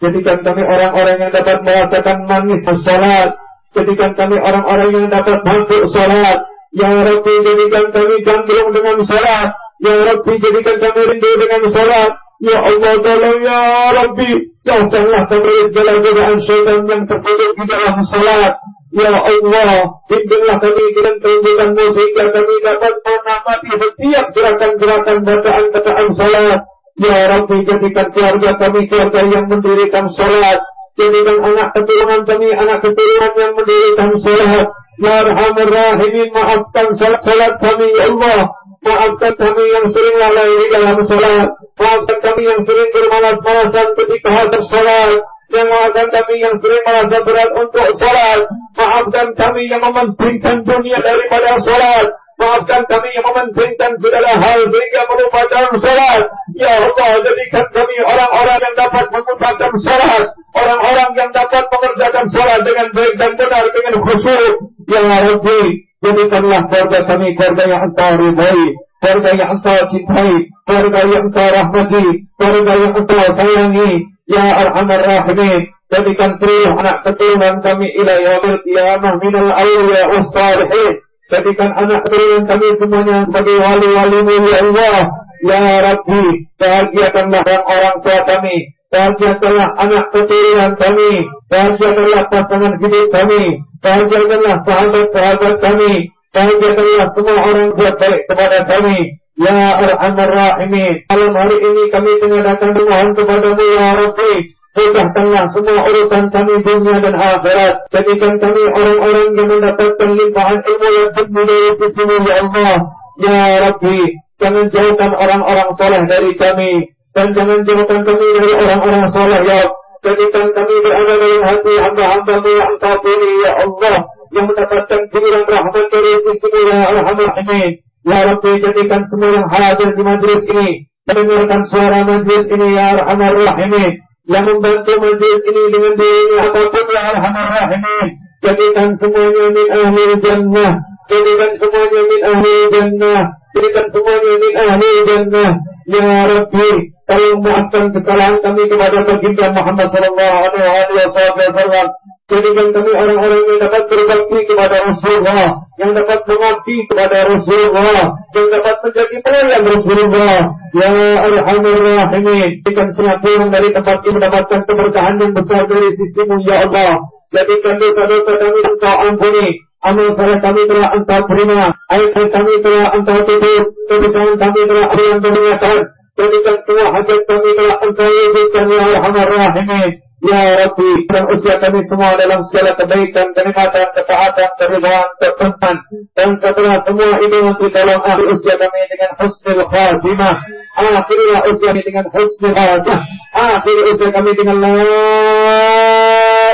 Jadikan kami orang-orang yang dapat merasakan manis salat. Jadikan kami orang-orang yang dapat masuk salat. Ya Rabbi jadikan kami gandrung dengan salat. Ya Rabbi jadikan kami rindu dengan salat. Ya Allah tolong ya Rabbi jauhkanlah kami dari segala godaan syaitan yang terpuduk di dalam salat. Ya Allah, bimbinglah kami dengan keuntunganmu sehingga kami dapat menamati setiap gerakan-gerakan bacaan-bacaan salat. Ya Rabbi jadikan keluarga kami keluarga yang mendirikan salat. Jadikan anak keturunan kami anak keturunan yang mendirikan salat. Ya Arhamar Rahimin maafkan salat kami ya Allah Maafkan kami yang sering lalai dalam salat Maafkan kami yang sering bermalas-malasan ketika hadap salat yang maafkan kami yang sering merasa berat untuk salat Maafkan kami yang mementingkan dunia daripada salat Maafkan kami yang mementingkan segala hal sehingga melupakan salat. Ya Allah, jadikan kami orang-orang yang dapat menggunakan salat. Orang-orang yang dapat mengerjakan salat dengan baik dan benar dengan khusyuk. Ya Rabbi, jadikanlah keluarga kami keluarga yang engkau ridhai. Keluarga yang engkau cintai. Keluarga yang engkau rahmati. Keluarga yang engkau sayangi. Ya Arhamar Rahimin. Jadikan seluruh anak keturunan kami ila yaumil qiyamah minal awliya was salihin. Jadikan anak keturunan kami semuanya sebagai wali-walimu ya Allah. Ya Rabbi, bahagiakanlah orang tua kami. Bahagiakanlah anak keturunan kami. Bahagiakanlah pasangan hidup kami. Bahagiakanlah sahabat-sahabat kami. Bahagiakanlah semua orang buat baik kepada kami. Ya Arhamar Rahimin. Malam hari ini kami tengah datang memohon kepadamu ya Rabbi. Mudahkanlah semua urusan kami dunia dan akhirat. Jadikan kami orang-orang yang mendapatkan limpahan ilmu yang tinggi dari sisimu ya Allah. Ya Rabbi, jangan jauhkan orang-orang soleh dari kami. Dan jangan jauhkan kami dari orang-orang soleh ya Jadikan kami berada dalam hati hamba-hambamu yang engkau pilih ya Allah. Yang mendapatkan giliran rahmat dari sisimu ya Alhamdulillah. Ya Rabbi, jadikan semua yang hadir di majlis ini. Mendengarkan suara majlis ini ya Rahman Rahimin yang membantu majlis ini dengan dirinya apa pun ya arhamar rahimin jadikan semuanya min ahli jannah jadikan semuanya min ahli jannah jadikan semuanya min ahli jannah ya Rabbi tolong maafkan kesalahan kami kepada baginda Muhammad sallallahu alaihi wasallam Jadikan kami orang-orang yang dapat berbakti kepada Rasulullah, yang dapat mengabdi kepada Rasulullah, yang dapat menjadi pelayan Rasulullah. Ya Arhamar Rahimin, jadikan semua pulang dari tempat ini mendapatkan keberkahan yang besar dari sisimu, Ya Allah. Jadikan dosa-dosa kami engkau ampuni, amal soleh kami telah engkau terima, air kami telah engkau tutup, kesusahan kami telah yang ternyata. Jadikan semua hajat kami telah engkau wujudkan, Ya Arhamar Rahimin. Ya Rabbi, dan usia kami semua dalam segala kebaikan, kenikmatan, ketaatan, keridhaan, ketentuan. Dan setelah semua itu nanti tolong akhir usia kami dengan husnul khatimah. Akhirlah usia kami dengan husnul khatimah. Akhir usia kami dengan la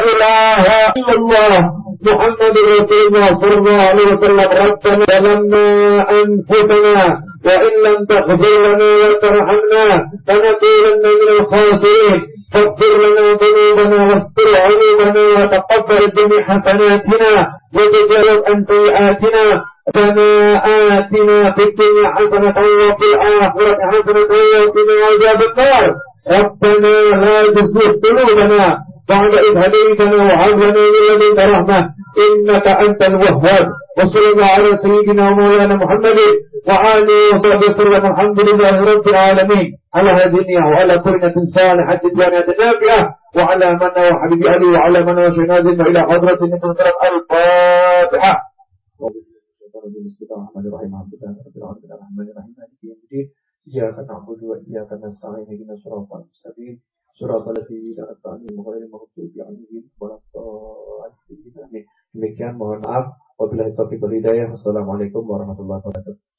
ilaha illallah. محمد رسول الله صلى الله عليه وسلم ربنا ظلمنا أنفسنا وإن لم تغفر لنا وترحمنا لنكونن من الخاسرين. فاغفر لنا ذنوبنا واستر عيوبنا وتقبل جميع حسناتنا وتجاوز عن سيئاتنا. ربنا آتنا في الدنيا حسنة وفي الآخرة حسنة وقنا عذاب النار. ربنا لا تزغ قلوبنا بعد إذ هديتنا وهب لنا من لدنك رحمة إنك أنت الوهاب. وصلى الله على سيدنا ومولانا محمد وآله وصحبه وسلم. الحمد لله رب العالمين. على هذه الدنيا وعلى كلمة صالحة الجامعة النافعة وعلى من وحبيب علي وعلى من وشنازل إلى حضرة النبي بسم الله الرحمن الرحيم الحمد لله رب العالمين الرحمن الرحيم مالك يوم الدين إياك نعبد وإياك نستعين. اهدنا الصراط المستقيم. Surat al-Ladhi an'amta ghairil maghdubi alaihim waladdallin. Demikian mohon maaf. Wabillahi taufiq wal hidayah. Assalamualaikum warahmatullahi wabarakatuh.